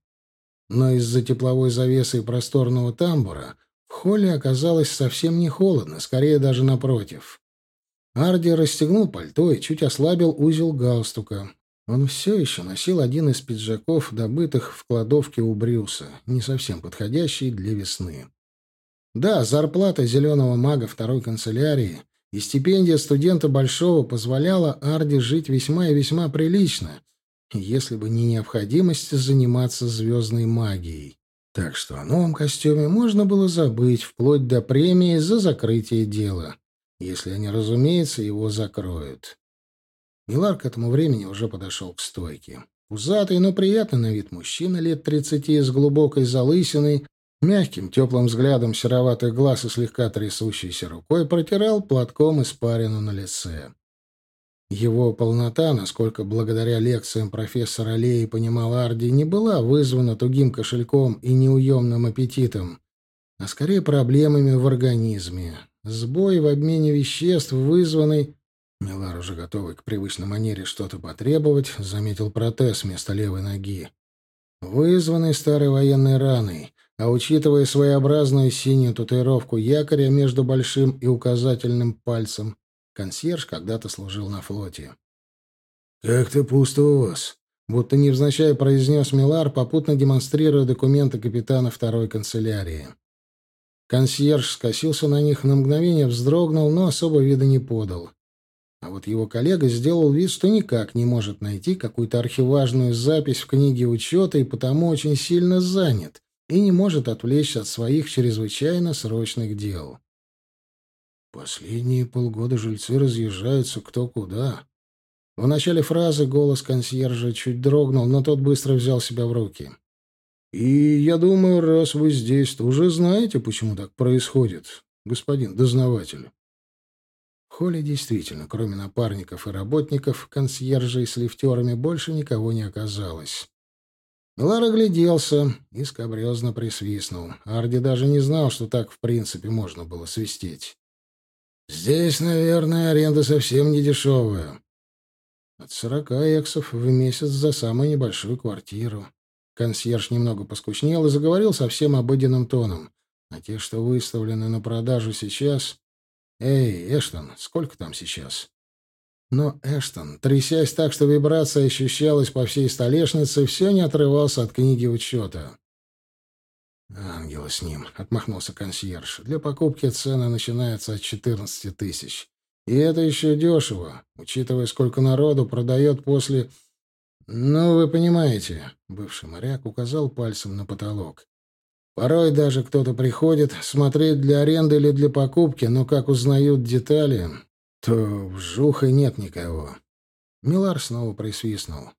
Но из-за тепловой завесы и просторного тамбура в холле оказалось совсем не холодно, скорее даже напротив. Арди расстегнул пальто и чуть ослабил узел галстука. Он все еще носил один из пиджаков, добытых в кладовке у Брюса, не совсем подходящий для весны. Да, зарплата зеленого мага второй канцелярии и стипендия студента Большого позволяла Арди жить весьма и весьма прилично, если бы не необходимость заниматься звездной магией. Так что о новом костюме можно было забыть вплоть до премии за закрытие дела если они, разумеется, его закроют. Милар к этому времени уже подошел к стойке. Пузатый, но приятный на вид мужчина лет тридцати с глубокой залысиной, мягким теплым взглядом сероватых глаз и слегка трясущейся рукой протирал платком испарину на лице. Его полнота, насколько благодаря лекциям профессора Леи понимал Арди, не была вызвана тугим кошельком и неуемным аппетитом, а скорее проблемами в организме, Сбой в обмене веществ, вызванный... Милар, уже готовый к привычной манере что-то потребовать, заметил протез вместо левой ноги. Вызванный старой военной раной, а учитывая своеобразную синюю татуировку якоря между большим и указательным пальцем, консьерж когда-то служил на флоте. «Как-то пусто у вас», — будто невзначай произнес Милар, попутно демонстрируя документы капитана второй канцелярии. Консьерж скосился на них, на мгновение вздрогнул, но особо вида не подал. А вот его коллега сделал вид, что никак не может найти какую-то архиважную запись в книге учета и потому очень сильно занят и не может отвлечься от своих чрезвычайно срочных дел. Последние полгода жильцы разъезжаются кто куда. В начале фразы голос консьержа чуть дрогнул, но тот быстро взял себя в руки. И я думаю, раз вы здесь, то уже знаете, почему так происходит, господин дознаватель. В холле действительно, кроме напарников и работников, консьержей с лифтерами, больше никого не оказалось. Лар огляделся и скобрезно присвистнул. Арди даже не знал, что так в принципе можно было свистеть. «Здесь, наверное, аренда совсем не дешевая. От сорока эксов в месяц за самую небольшую квартиру. Консьерж немного поскучнел и заговорил совсем обыденным тоном. А те, что выставлены на продажу сейчас... Эй, Эштон, сколько там сейчас? Но Эштон, трясясь так, что вибрация ощущалась по всей столешнице, все не отрывался от книги учета. «Ангела с ним», — отмахнулся консьерж. «Для покупки цены начинаются от четырнадцати тысяч. И это еще дешево, учитывая, сколько народу продает после «Ну, вы понимаете», — бывший моряк указал пальцем на потолок. «Порой даже кто-то приходит смотреть для аренды или для покупки, но как узнают детали, то в жухе нет никого». Милар снова присвистнул.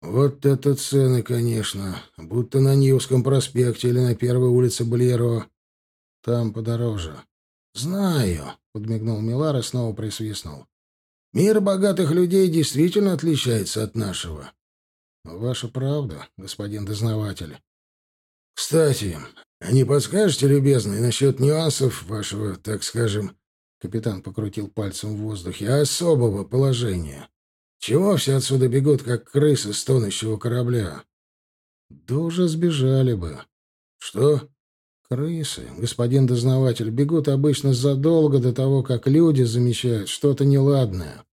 «Вот это цены, конечно. Будто на Ньюском проспекте или на первой улице Блеро. Там подороже». «Знаю», — подмигнул Милар и снова присвистнул. Мир богатых людей действительно отличается от нашего. Ваша правда, господин дознаватель. Кстати, а не подскажете, любезный, насчет нюансов вашего, так скажем, капитан покрутил пальцем в воздухе, особого положения? Чего все отсюда бегут, как крысы с тонущего корабля? Да уже сбежали бы. Что? Крысы, господин дознаватель, бегут обычно задолго до того, как люди замечают что-то неладное.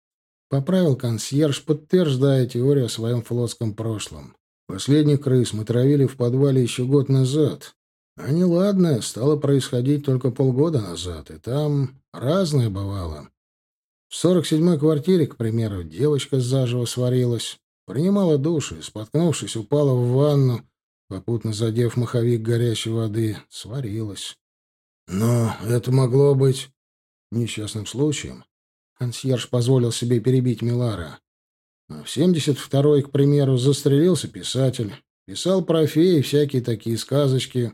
Поправил консьерж, подтверждая теорию о своем флотском прошлом. Последних крыс мы травили в подвале еще год назад. А неладное стало происходить только полгода назад, и там разное бывало. В сорок седьмой квартире, к примеру, девочка заживо сварилась, принимала душ и, споткнувшись, упала в ванну, попутно задев маховик горячей воды, сварилась. Но это могло быть несчастным случаем. Консьерж позволил себе перебить Милара. А в 72-й, к примеру, застрелился писатель. Писал про феи всякие такие сказочки.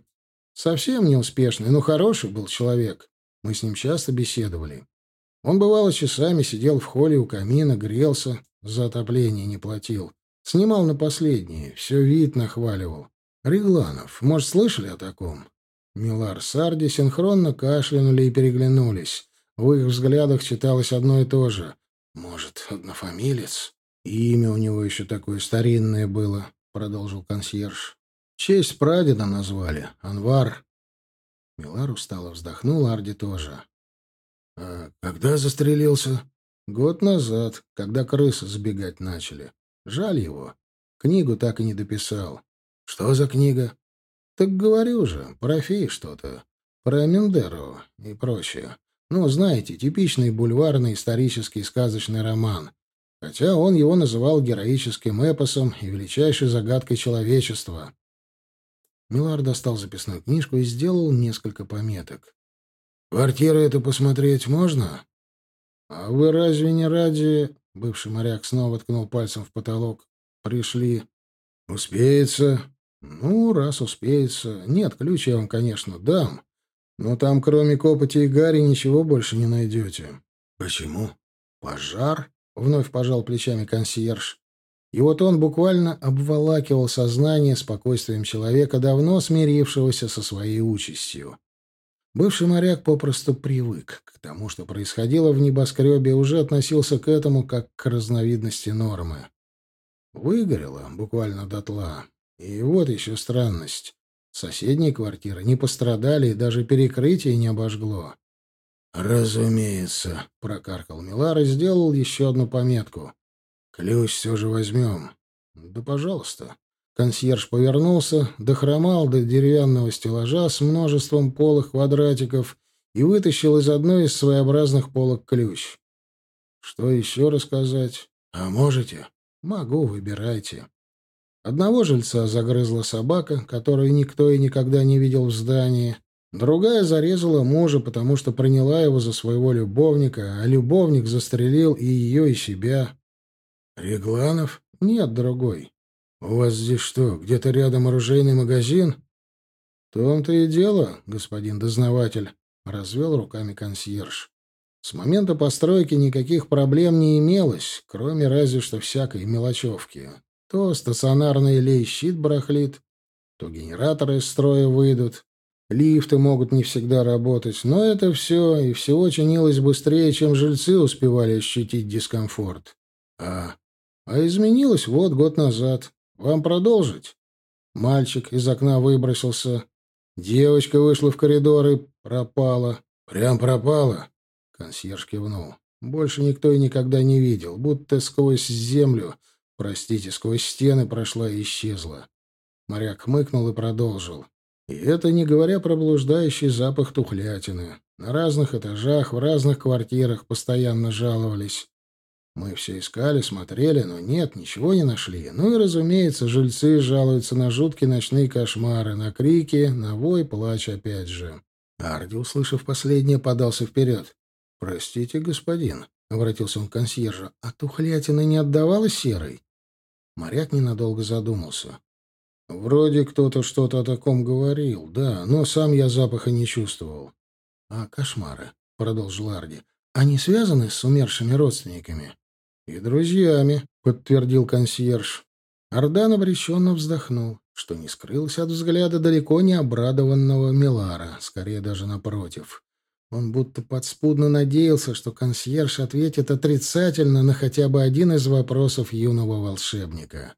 Совсем неуспешный, но хороший был человек. Мы с ним часто беседовали. Он, бывало, часами сидел в холле у камина, грелся, за отопление не платил. Снимал на последнее, все вид нахваливал. Регланов, может, слышали о таком? Милар с Арди синхронно кашлянули и переглянулись. В их взглядах читалось одно и то же. Может, однофамилец? И имя у него еще такое старинное было, продолжил консьерж. Честь прадеда назвали. Анвар. Милар устало вздохнул, Арди тоже. А когда застрелился? Год назад, когда крысы забегать начали. Жаль его. Книгу так и не дописал. Что за книга? Так говорю же, про фей что-то. Про Мендеру и прочее. Ну, знаете, типичный бульварный исторический сказочный роман. Хотя он его называл героическим эпосом и величайшей загадкой человечества. Милар достал записную книжку и сделал несколько пометок. Квартиру эту посмотреть можно? А вы разве не ради... Бывший моряк снова ткнул пальцем в потолок. Пришли. Успеется? Ну, раз успеется. Нет, ключ я вам, конечно, дам. Но там, кроме копоти и гари, ничего больше не найдете. Почему? Пожар? Вновь пожал плечами консьерж. И вот он буквально обволакивал сознание спокойствием человека, давно смирившегося со своей участью. Бывший моряк попросту привык к тому, что происходило в небоскребе, уже относился к этому как к разновидности нормы. Выгорело буквально дотла. И вот еще странность. Соседние квартиры не пострадали, и даже перекрытие не обожгло. «Разумеется», — прокаркал Милар и сделал еще одну пометку. «Ключ все же возьмем». «Да, пожалуйста». Консьерж повернулся, дохромал до деревянного стеллажа с множеством полых квадратиков и вытащил из одной из своеобразных полок ключ. Что еще рассказать? А можете? Могу, выбирайте. Одного жильца загрызла собака, которую никто и никогда не видел в здании. Другая зарезала мужа, потому что приняла его за своего любовника, а любовник застрелил и ее, и себя. Регланов? Нет, другой. «У вас здесь что, где-то рядом оружейный магазин?» «В том-то и дело, господин дознаватель», — развел руками консьерж. С момента постройки никаких проблем не имелось, кроме разве что всякой мелочевки. То стационарный лей-щит барахлит, то генераторы из строя выйдут, лифты могут не всегда работать, но это все, и всего чинилось быстрее, чем жильцы успевали ощутить дискомфорт. А, а изменилось вот год назад. Вам продолжить? Мальчик из окна выбросился. Девочка вышла в коридор и пропала. Прям пропала. Консьерж кивнул. Больше никто и никогда не видел, будто сквозь землю, простите, сквозь стены прошла и исчезла. Моряк хмыкнул и продолжил. И это не говоря про блуждающий запах тухлятины. На разных этажах, в разных квартирах постоянно жаловались. Мы все искали, смотрели, но нет, ничего не нашли. Ну и, разумеется, жильцы жалуются на жуткие ночные кошмары, на крики, на вой, плач опять же. Арди, услышав последнее, подался вперед. «Простите, господин», — обратился он к консьержу, — «а тухлятина не отдавала серой?» Моряк ненадолго задумался. «Вроде кто-то что-то о таком говорил, да, но сам я запаха не чувствовал». «А кошмары», — продолжил Арди, — «они связаны с умершими родственниками?» «И друзьями», — подтвердил консьерж. Ардан обреченно вздохнул, что не скрылся от взгляда далеко не обрадованного Милара, скорее даже напротив. Он будто подспудно надеялся, что консьерж ответит отрицательно на хотя бы один из вопросов юного волшебника.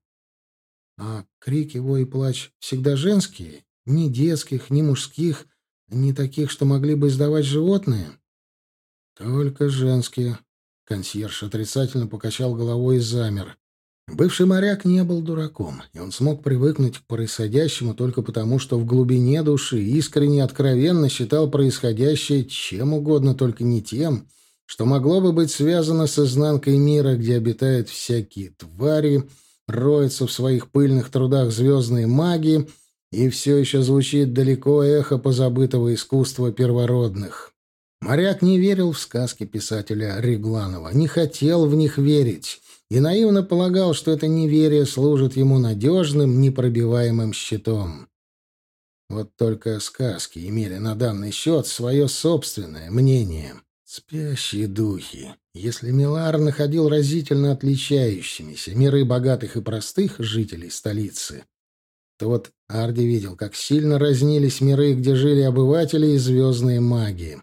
А крик его и плач всегда женские, ни детских, ни мужских, ни таких, что могли бы издавать животные? Только женские, Консьерж отрицательно покачал головой и замер. Бывший моряк не был дураком, и он смог привыкнуть к происходящему только потому, что в глубине души искренне и откровенно считал происходящее чем угодно, только не тем, что могло бы быть связано с изнанкой мира, где обитают всякие твари, роются в своих пыльных трудах звездные маги, и все еще звучит далеко эхо позабытого искусства первородных. Моряк не верил в сказки писателя Регланова, не хотел в них верить и наивно полагал, что это неверие служит ему надежным, непробиваемым щитом. Вот только сказки имели на данный счет свое собственное мнение. Спящие духи. Если Милар находил разительно отличающимися миры богатых и простых жителей столицы, то вот Арди видел, как сильно разнились миры, где жили обыватели и звездные маги.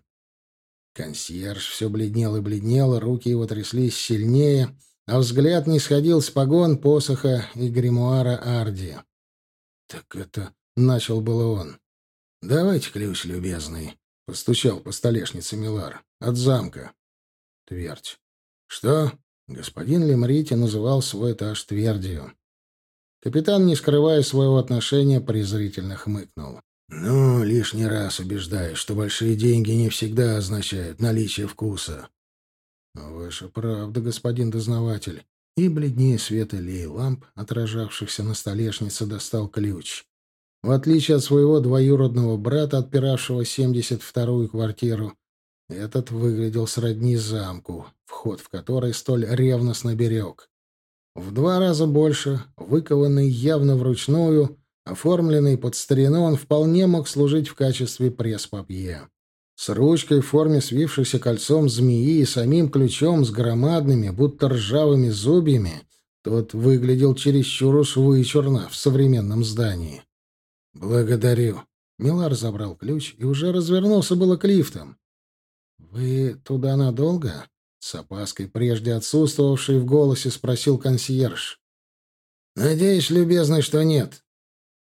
Консьерж все бледнел и бледнел, руки его тряслись сильнее, а взгляд не сходил с погон, посоха и гримуара Арди. «Так это...» — начал было он. «Давайте ключ, любезный», — постучал по столешнице Милар. «От замка». Твердь. «Что?» — господин Лемрити называл свой этаж твердью. Капитан, не скрывая своего отношения, презрительно хмыкнул. «Ну, лишний раз убеждаюсь, что большие деньги не всегда означают наличие вкуса». «Ваша правда, господин дознаватель». И бледнее света лей ламп, отражавшихся на столешнице, достал ключ. В отличие от своего двоюродного брата, отпиравшего 72-ю квартиру, этот выглядел сродни замку, вход в который столь ревностно берег. В два раза больше, выкованный явно вручную, Оформленный под старину, он вполне мог служить в качестве пресс-папье. С ручкой в форме свившейся кольцом змеи и самим ключом с громадными, будто ржавыми зубьями, тот выглядел чересчур уж вычурно в современном здании. «Благодарю». Милар забрал ключ и уже развернулся было к лифтам. «Вы туда надолго?» — с опаской, прежде отсутствовавшей в голосе, спросил консьерж. «Надеюсь, любезный, что нет.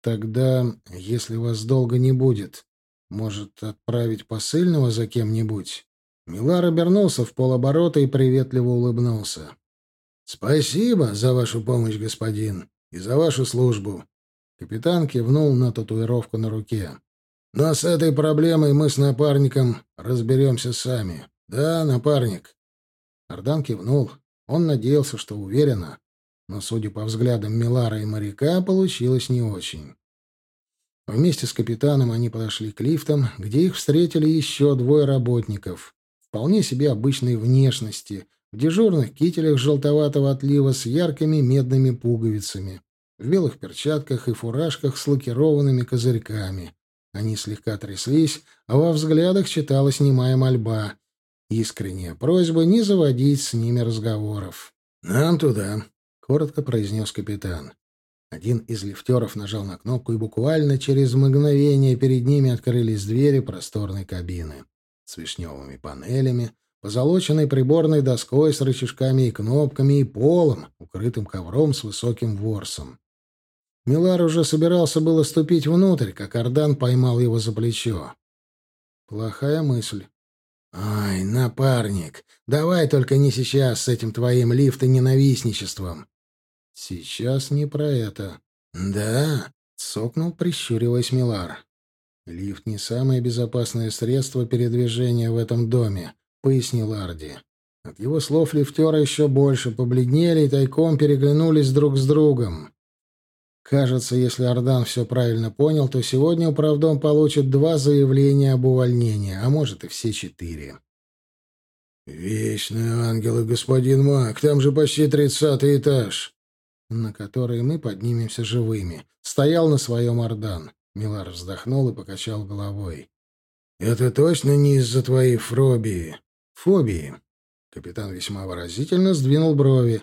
Тогда, если вас долго не будет, может, отправить посыльного за кем-нибудь? Милар обернулся в полоборота и приветливо улыбнулся. «Спасибо за вашу помощь, господин, и за вашу службу». Капитан кивнул на татуировку на руке. «Но с этой проблемой мы с напарником разберемся сами. Да, напарник?» Ардан кивнул. Он надеялся, что уверенно, но, судя по взглядам Милара и моряка, получилось не очень. Вместе с капитаном они подошли к лифтам, где их встретили еще двое работников. Вполне себе обычной внешности, в дежурных кителях желтоватого отлива с яркими медными пуговицами, в белых перчатках и фуражках с лакированными козырьками. Они слегка тряслись, а во взглядах читалась немая мольба. Искренняя просьба не заводить с ними разговоров. «Нам туда», коротко произнес капитан. Один из лифтеров нажал на кнопку, и буквально через мгновение перед ними открылись двери просторной кабины с вишневыми панелями, позолоченной приборной доской с рычажками и кнопками и полом, укрытым ковром с высоким ворсом. Милар уже собирался было ступить внутрь, как Ардан поймал его за плечо. Плохая мысль. «Ай, напарник, давай только не сейчас с этим твоим лифтоненавистничеством. «Сейчас не про это». «Да?» — сокнул, прищуриваясь Милар. «Лифт не самое безопасное средство передвижения в этом доме», — пояснил Арди. От его слов лифтеры еще больше побледнели и тайком переглянулись друг с другом. Кажется, если Ардан все правильно понял, то сегодня управдом получит два заявления об увольнении, а может и все четыре. «Вечные ангелы, господин Мак, там же почти тридцатый этаж!» На который мы поднимемся живыми. Стоял на своем Ордан. Милар вздохнул и покачал головой. «Это точно не из-за твоей фробии?» «Фобии». Капитан весьма выразительно сдвинул брови.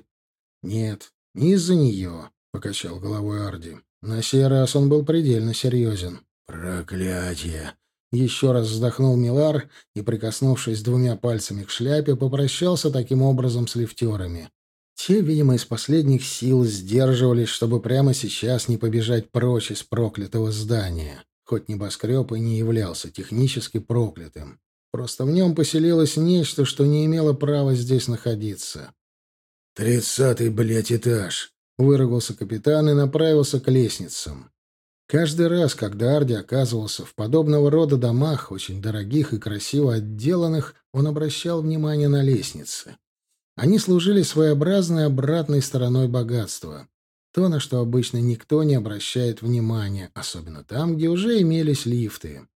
«Нет, не из-за нее», — покачал головой Арди. На сей раз он был предельно серьезен. «Проклятие!» Еще раз вздохнул Милар и, прикоснувшись двумя пальцами к шляпе, попрощался таким образом с лифтерами. Те, видимо, из последних сил сдерживались, чтобы прямо сейчас не побежать прочь из проклятого здания, хоть небоскреб и не являлся технически проклятым. Просто в нем поселилось нечто, что не имело права здесь находиться. «Тридцатый, блядь, этаж!» — выругался капитан и направился к лестницам. Каждый раз, когда Арди оказывался в подобного рода домах, очень дорогих и красиво отделанных, он обращал внимание на лестницы. Они служили своеобразной обратной стороной богатства. То, на что обычно никто не обращает внимания, особенно там, где уже имелись лифты.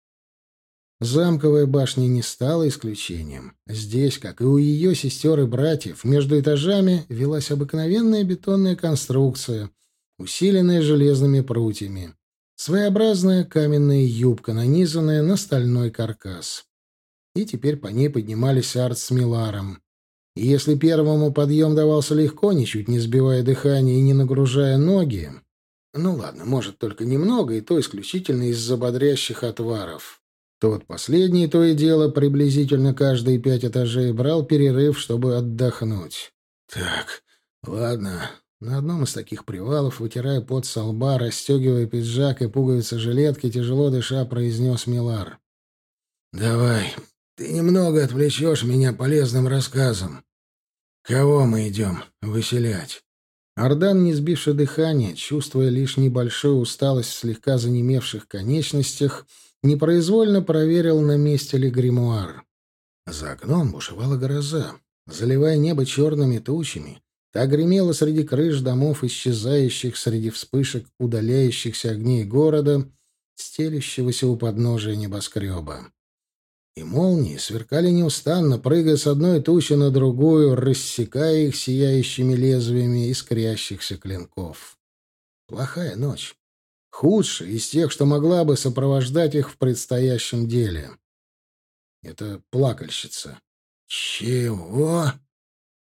Замковая башня не стала исключением. Здесь, как и у ее сестер и братьев, между этажами велась обыкновенная бетонная конструкция, усиленная железными прутьями. Своеобразная каменная юбка, нанизанная на стальной каркас. И теперь по ней поднимались Арт с Миларом. И если первому подъем давался легко, ничуть не сбивая дыхание и не нагружая ноги, ну ладно, может, только немного, и то исключительно из-за бодрящих отваров, то вот последний то и дело приблизительно каждые пять этажей брал перерыв, чтобы отдохнуть. Так, ладно, на одном из таких привалов, вытирая пот со лба, расстегивая пиджак и пуговицы жилетки, тяжело дыша, произнес Милар. «Давай, ты немного отвлечешь меня полезным рассказом. Кого мы идем выселять?» Ардан, не сбивший дыхание, чувствуя лишь небольшую усталость в слегка занемевших конечностях, непроизвольно проверил, на месте ли гримуар. За окном бушевала гроза, заливая небо черными тучами, Та гремела среди крыш домов, исчезающих среди вспышек удаляющихся огней города, стелящегося у подножия небоскреба. И молнии сверкали неустанно, прыгая с одной тучи на другую, рассекая их сияющими лезвиями искрящихся клинков. Плохая ночь. Худшая из тех, что могла бы сопровождать их в предстоящем деле. Это плакальщица. Чего?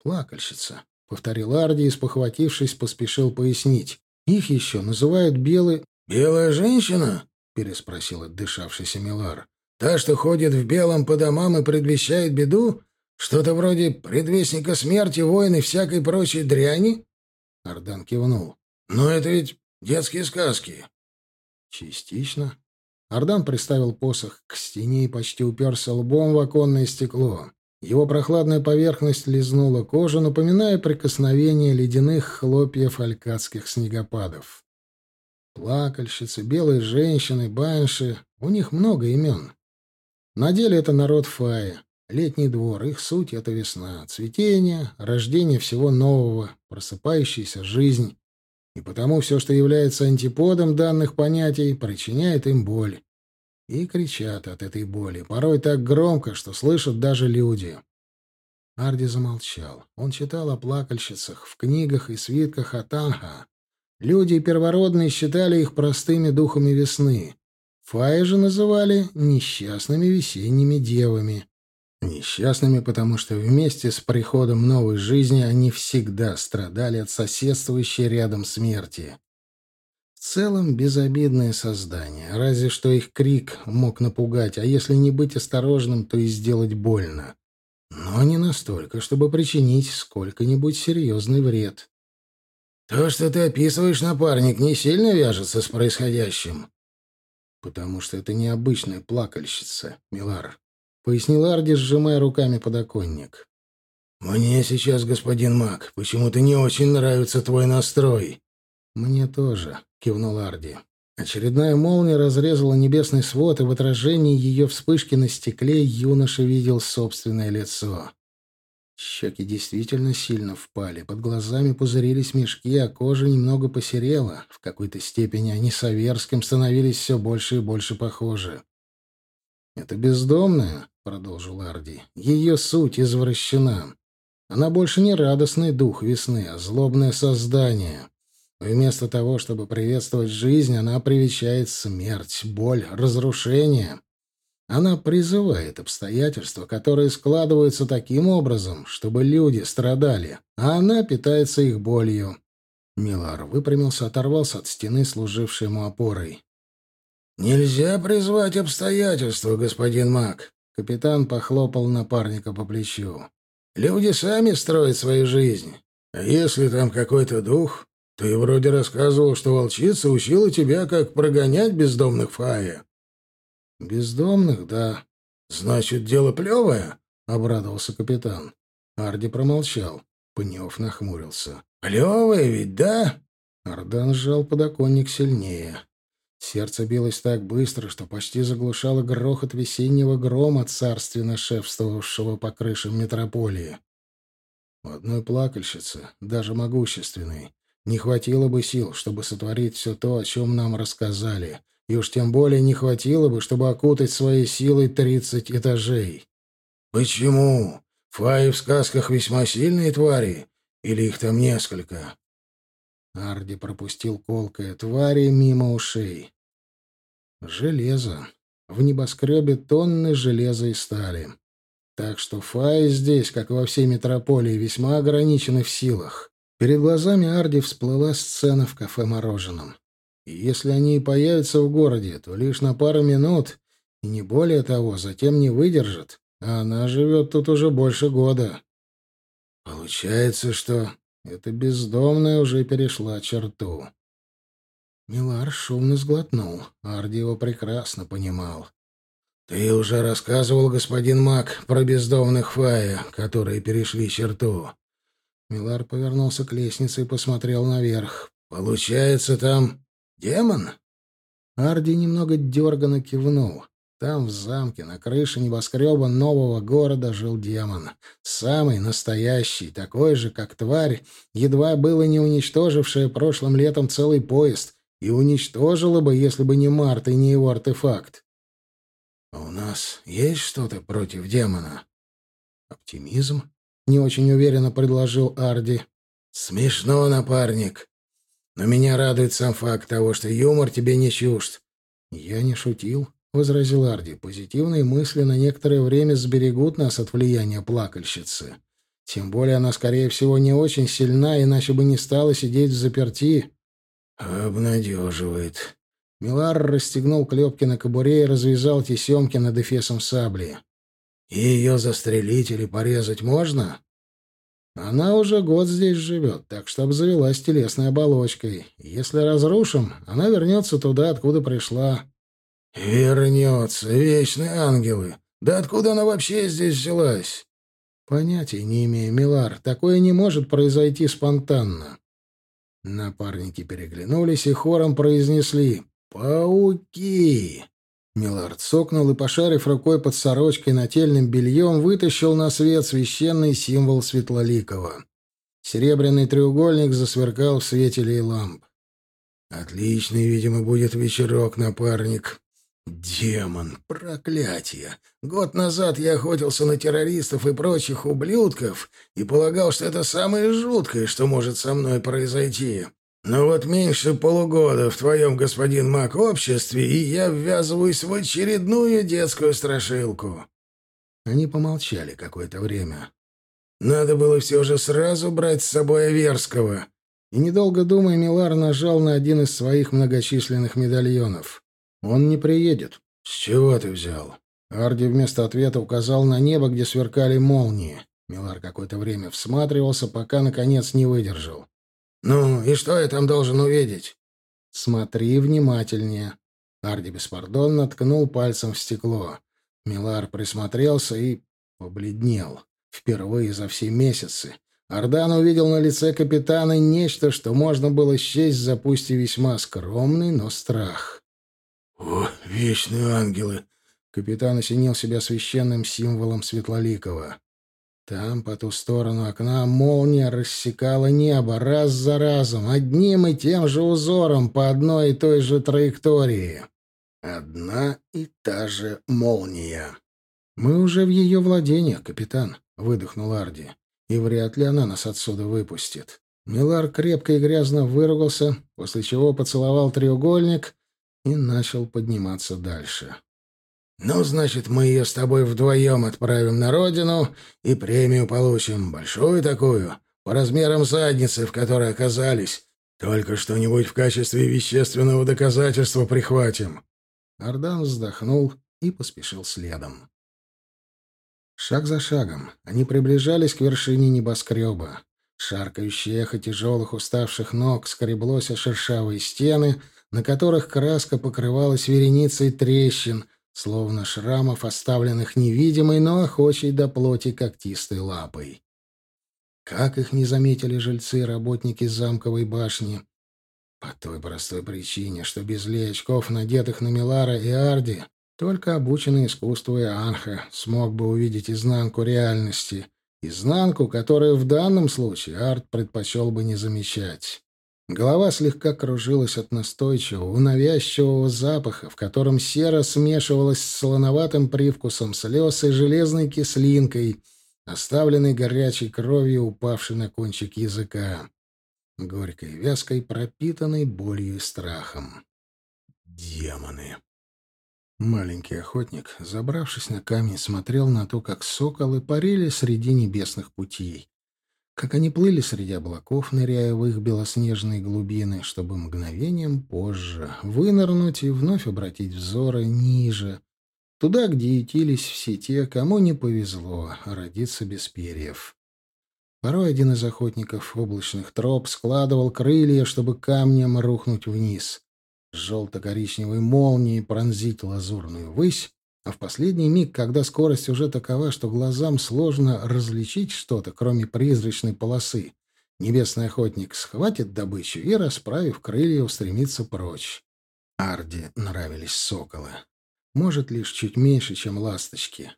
Плакальщица повторил Арди и, спохватившись, поспешил пояснить. Их еще называют белые... «Белая женщина?» — переспросил отдышавшийся Милар. «Та, что ходит в белом по домам и предвещает беду? Что-то вроде предвестника смерти, войны всякой прочей дряни?» Ардан кивнул. «Но это ведь детские сказки». «Частично». Ардан приставил посох к стене и почти уперся лбом в оконное стекло. Его прохладная поверхность лизнула кожу, напоминая прикосновение ледяных хлопьев алькадских снегопадов. Плакальщицы, белые женщины, банши — у них много имен. На деле это народ Фая, летний двор, их суть — это весна, цветение, рождение всего нового, просыпающаяся жизнь. И потому все, что является антиподом данных понятий, причиняет им боль и кричат от этой боли, порой так громко, что слышат даже люди. Арди замолчал. Он читал о плакальщицах в книгах и свитках Атанха. Люди первородные считали их простыми духами весны. Фаи же называли несчастными весенними девами. Несчастными, потому что вместе с приходом новой жизни они всегда страдали от соседствующей рядом смерти. В целом безобидное создание, разве что их крик мог напугать, а если не быть осторожным, то и сделать больно. Но не настолько, чтобы причинить сколько-нибудь серьезный вред. «То, что ты описываешь, напарник, не сильно вяжется с происходящим?» «Потому что это необычная плакальщица, Милар», — пояснил Арди, сжимая руками подоконник. «Мне сейчас, господин Мак, почему-то не очень нравится твой настрой». «Мне тоже», кивнул Арди. Очередная молния разрезала небесный свод, и в отражении ее вспышки на стекле юноша видел собственное лицо. Щеки действительно сильно впали, под глазами пузырились мешки, а кожа немного посерела. В какой-то степени они с Аверским становились все больше и больше похожи. «Это бездомная», — продолжил Арди, — «ее суть извращена. Она больше не радостный дух весны, а злобное создание». Вместо того, чтобы приветствовать жизнь, она привечает смерть, боль, разрушение. Она призывает обстоятельства, которые складываются таким образом, чтобы люди страдали, а она питается их болью. Милар выпрямился, оторвался от стены, служившей ему опорой. «Нельзя призвать обстоятельства, господин Мак», — капитан похлопал напарника по плечу. «Люди сами строят свою жизнь. А если там какой-то дух, ты вроде рассказывал, что волчица учила тебя, как прогонять бездомных Фая. Бездомных, да. «Значит, дело плевое?» — обрадовался капитан. Арди промолчал. Пнев нахмурился. «Плевое ведь, да?» Ардан сжал подоконник сильнее. Сердце билось так быстро, что почти заглушало грохот весеннего грома, царственно шефствовавшего по крышам метрополии. У одной плакальщицы, даже могущественной, не хватило бы сил, чтобы сотворить все то, о чем нам рассказали, и уж тем более не хватило бы, чтобы окутать своей силой тридцать этажей. «Почему? Фаи в сказках весьма сильные твари? Или их там несколько?» Арди пропустил колкое твари мимо ушей. Железо. В небоскребе тонны железа и стали. Так что фаи здесь, как во всей метрополии, весьма ограничены в силах. Перед глазами Арди всплыла сцена в кафе-мороженом. И если они и появятся в городе, то лишь на пару минут, и не более того, затем не выдержат. А она живет тут уже больше года. Получается, что эта бездомная уже перешла черту. Милар шумно сглотнул. Арди его прекрасно понимал. «Ты уже рассказывал, господин Мак, про бездомных Фая, которые перешли черту». Милар повернулся к лестнице и посмотрел наверх. «Получается, там демон?» Арди немного дерганно кивнул. Там, в замке, на крыше небоскреба нового города жил демон. Самый настоящий, такой же, как тварь, едва было не уничтожившая прошлым летом целый поезд, и уничтожила бы, если бы не Март и не его артефакт. «А у нас есть что-то против демона?» «Оптимизм?» — не очень уверенно предложил Арди. «Смешно, напарник. Но меня радует сам факт того, что юмор тебе не чужд». «Я не шутил», — возразил Арди. «Позитивные мысли на некоторое время сберегут нас от влияния плакальщицы. Тем более она, скорее всего, не очень сильна, иначе бы не стала сидеть в заперти». «Обнадеживает». Милар расстегнул клепки на кобуре и развязал тесемки над эфесом сабли. «И ее застрелить или порезать можно?» «Она уже год здесь живет, так что обзавелась телесной оболочкой. Если разрушим, она вернется туда, откуда пришла». «Вернется, вечные ангелы! Да откуда она вообще здесь взялась?» «Понятия не имею, Милар. Такое не может произойти спонтанно». Напарники переглянулись и хором произнесли «Пауки!». Милард сокнул и, пошарив рукой под сорочкой нательным бельем, вытащил на свет священный символ Светлоликова. Серебряный треугольник засверкал в свете ламп. «Отличный, видимо, будет вечерок, напарник», Демон, проклятие! Год назад я охотился на террористов и прочих ублюдков и полагал, что это самое жуткое, что может со мной произойти. Но вот меньше полугода в твоем, господин Мак, обществе, и я ввязываюсь в очередную детскую страшилку. Они помолчали какое-то время. Надо было все же сразу брать с собой Аверского. И, недолго думая, Милар нажал на один из своих многочисленных медальонов. «Он не приедет». «С чего ты взял?» Арди вместо ответа указал на небо, где сверкали молнии. Милар какое-то время всматривался, пока, наконец, не выдержал. «Ну, и что я там должен увидеть?» «Смотри внимательнее». Арди беспардонно ткнул пальцем в стекло. Милар присмотрелся и побледнел. Впервые за все месяцы. Ардан увидел на лице капитана нечто, что можно было счесть за пусть и весьма скромный, но страх. «О, вечные ангелы!» Капитан осенил себя священным символом Светлоликова. Там, по ту сторону окна, молния рассекала небо раз за разом, одним и тем же узором по одной и той же траектории. Одна и та же молния. «Мы уже в ее владениях, капитан», — выдохнул Арди. «И вряд ли она нас отсюда выпустит». Милар крепко и грязно выругался, после чего поцеловал треугольник и начал подниматься дальше. «Ну, значит, мы ее с тобой вдвоем отправим на родину и премию получим, большую такую, по размерам задницы, в которой оказались. Только что-нибудь в качестве вещественного доказательства прихватим». Ардан вздохнул и поспешил следом. Шаг за шагом они приближались к вершине небоскреба. Шаркающее эхо тяжелых уставших ног скреблось о шершавые стены, на которых краска покрывалась вереницей трещин, словно шрамов, оставленных невидимой, но охочей до плоти когтистой лапой. Как их не заметили жильцы и работники замковой башни? По той простой причине, что без очков, надетых на Милара и Арди, только обученный искусству Ианха смог бы увидеть изнанку реальности, изнанку, которую в данном случае Арт предпочел бы не замечать. Голова слегка кружилась от настойчивого, навязчивого запаха, в котором сера смешивалась с солоноватым привкусом слез и железной кислинкой, оставленной горячей кровью, упавшей на кончик языка, горькой, вязкой, пропитанной болью и страхом. Демоны! Маленький охотник, забравшись на камень, смотрел на то, как соколы парили среди небесных путей как они плыли среди облаков, ныряя в их белоснежные глубины, чтобы мгновением позже вынырнуть и вновь обратить взоры ниже, туда, где ютились все те, кому не повезло родиться без перьев. Порой один из охотников облачных троп складывал крылья, чтобы камнем рухнуть вниз. Желто-коричневой молнией пронзить лазурную высь, а в последний миг, когда скорость уже такова, что глазам сложно различить что-то, кроме призрачной полосы, небесный охотник схватит добычу и, расправив крылья, устремится прочь. Арди нравились соколы. Может, лишь чуть меньше, чем ласточки.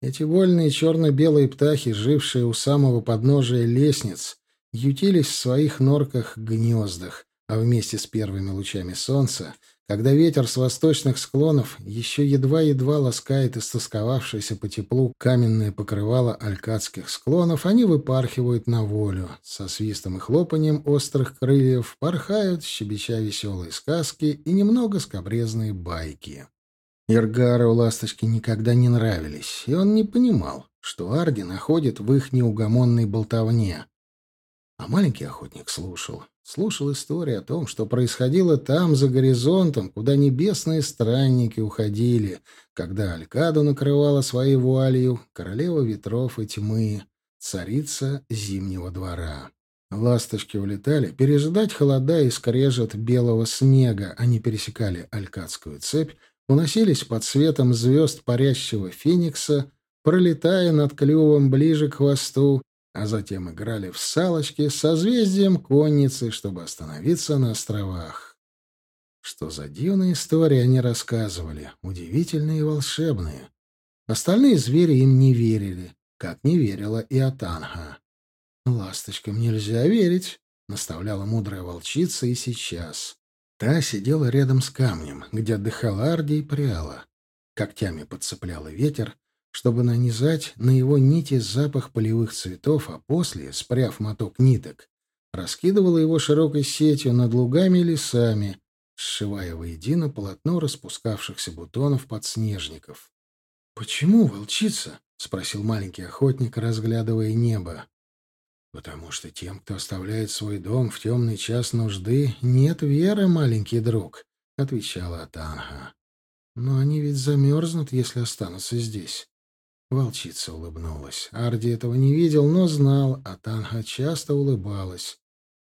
Эти вольные черно-белые птахи, жившие у самого подножия лестниц, ютились в своих норках-гнездах, а вместе с первыми лучами солнца — когда ветер с восточных склонов еще едва-едва ласкает истосковавшееся по теплу каменное покрывало алькадских склонов, они выпархивают на волю. Со свистом и хлопанием острых крыльев порхают, щебеча веселые сказки и немного скобрезные байки. Иргару ласточки никогда не нравились, и он не понимал, что Арди находит в их неугомонной болтовне. А маленький охотник слушал. Слушал истории о том, что происходило там, за горизонтом, куда небесные странники уходили, когда Алькаду накрывала своей вуалью королева ветров и тьмы, царица зимнего двора. Ласточки улетали пережидать холода и скрежет белого снега. Они пересекали Алькадскую цепь, уносились под светом звезд парящего феникса, пролетая над клювом ближе к хвосту, а затем играли в салочки с созвездием конницы, чтобы остановиться на островах. Что за дивные истории они рассказывали, удивительные и волшебные. Остальные звери им не верили, как не верила и Атанга. «Ласточкам нельзя верить», — наставляла мудрая волчица и сейчас. Та сидела рядом с камнем, где отдыхала Арди и пряла. Когтями подцепляла ветер, чтобы нанизать на его нити запах полевых цветов, а после, спряв моток ниток, раскидывала его широкой сетью над лугами и лесами, сшивая воедино полотно распускавшихся бутонов подснежников. «Почему, волчица?» — спросил маленький охотник, разглядывая небо. «Потому что тем, кто оставляет свой дом в темный час нужды, нет веры, маленький друг», — отвечала Атанха. «Но они ведь замерзнут, если останутся здесь. Волчица улыбнулась. Арди этого не видел, но знал, а Танха часто улыбалась.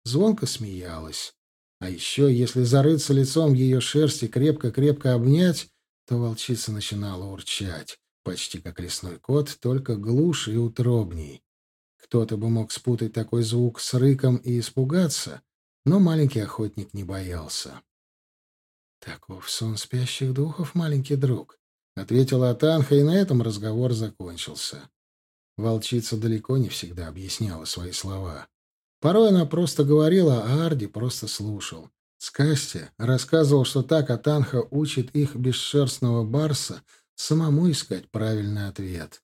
Звонко смеялась. А еще, если зарыться лицом в ее шерсть и крепко-крепко обнять, то волчица начинала урчать, почти как лесной кот, только глуше и утробней. Кто-то бы мог спутать такой звук с рыком и испугаться, но маленький охотник не боялся. «Таков сон спящих духов, маленький друг», — ответила Атанха, и на этом разговор закончился. Волчица далеко не всегда объясняла свои слова. Порой она просто говорила, а Арди просто слушал. Скасти рассказывал, что так Атанха учит их бесшерстного барса самому искать правильный ответ.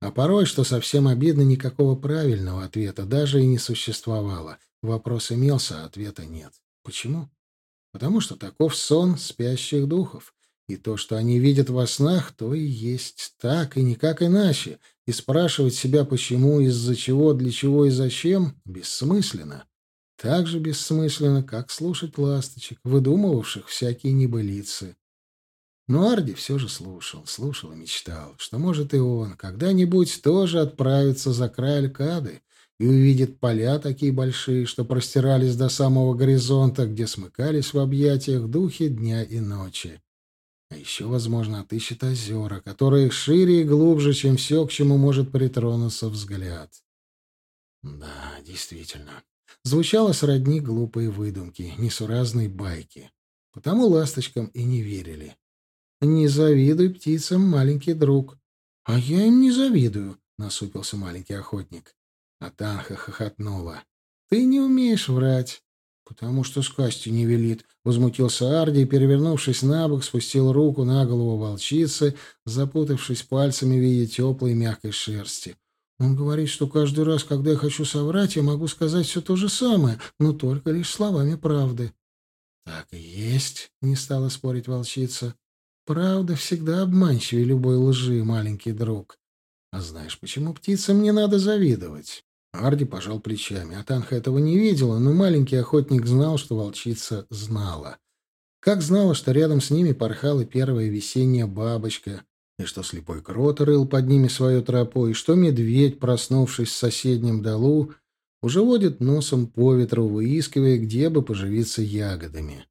А порой, что совсем обидно, никакого правильного ответа даже и не существовало. Вопрос имелся, а ответа нет. Почему? Потому что таков сон спящих духов. И то, что они видят во снах, то и есть так, и никак иначе. И спрашивать себя, почему, из-за чего, для чего и зачем, бессмысленно. Так же бессмысленно, как слушать ласточек, выдумывавших всякие небылицы. Но Арди все же слушал, слушал и мечтал, что, может, и он когда-нибудь тоже отправится за край Алькады и увидит поля такие большие, что простирались до самого горизонта, где смыкались в объятиях духи дня и ночи. А еще, возможно, отыщет озера, которые шире и глубже, чем все, к чему может притронуться взгляд. Да, действительно. Звучало сродни глупые выдумки, несуразные байки. Потому ласточкам и не верили. «Не завидуй птицам, маленький друг». «А я им не завидую», — насупился маленький охотник. А Танха хохотнула. «Ты не умеешь врать». «Потому что скасти не велит», — возмутился Арди и, перевернувшись на бок, спустил руку на голову волчицы, запутавшись пальцами в виде теплой мягкой шерсти. «Он говорит, что каждый раз, когда я хочу соврать, я могу сказать все то же самое, но только лишь словами правды». «Так и есть», — не стала спорить волчица. «Правда всегда обманчивее любой лжи, маленький друг. А знаешь, почему птицам не надо завидовать?» Арди пожал плечами. Атанха этого не видела, но маленький охотник знал, что волчица знала. Как знала, что рядом с ними порхала первая весенняя бабочка, и что слепой крот рыл под ними свою тропу, и что медведь, проснувшись в соседнем долу, уже водит носом по ветру, выискивая, где бы поживиться ягодами.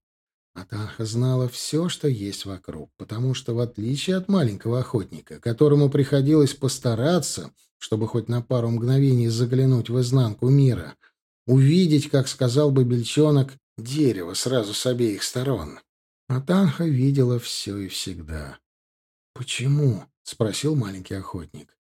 Атанха знала все, что есть вокруг, потому что, в отличие от маленького охотника, которому приходилось постараться, чтобы хоть на пару мгновений заглянуть в изнанку мира, увидеть, как сказал бы бельчонок, дерево сразу с обеих сторон. Атанха видела все и всегда. «Почему?» — спросил маленький охотник.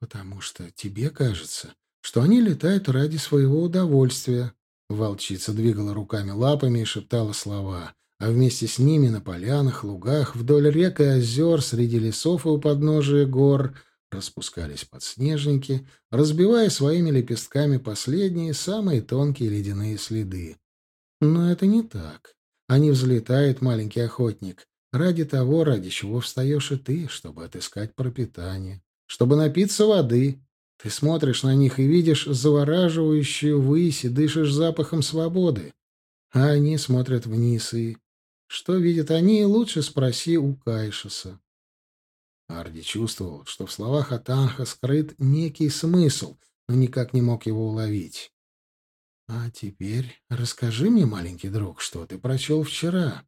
«Потому что тебе кажется, что они летают ради своего удовольствия, Волчица двигала руками-лапами и шептала слова, а вместе с ними на полянах, лугах, вдоль рек и озер, среди лесов и у подножия гор распускались подснежники, разбивая своими лепестками последние, самые тонкие ледяные следы. Но это не так. Они взлетают, маленький охотник, ради того, ради чего встаешь и ты, чтобы отыскать пропитание, чтобы напиться воды, ты смотришь на них и видишь завораживающую высь и дышишь запахом свободы. А они смотрят вниз и... Что видят они, лучше спроси у Кайшеса. Арди чувствовал, что в словах Атанха скрыт некий смысл, но никак не мог его уловить. «А теперь расскажи мне, маленький друг, что ты прочел вчера?»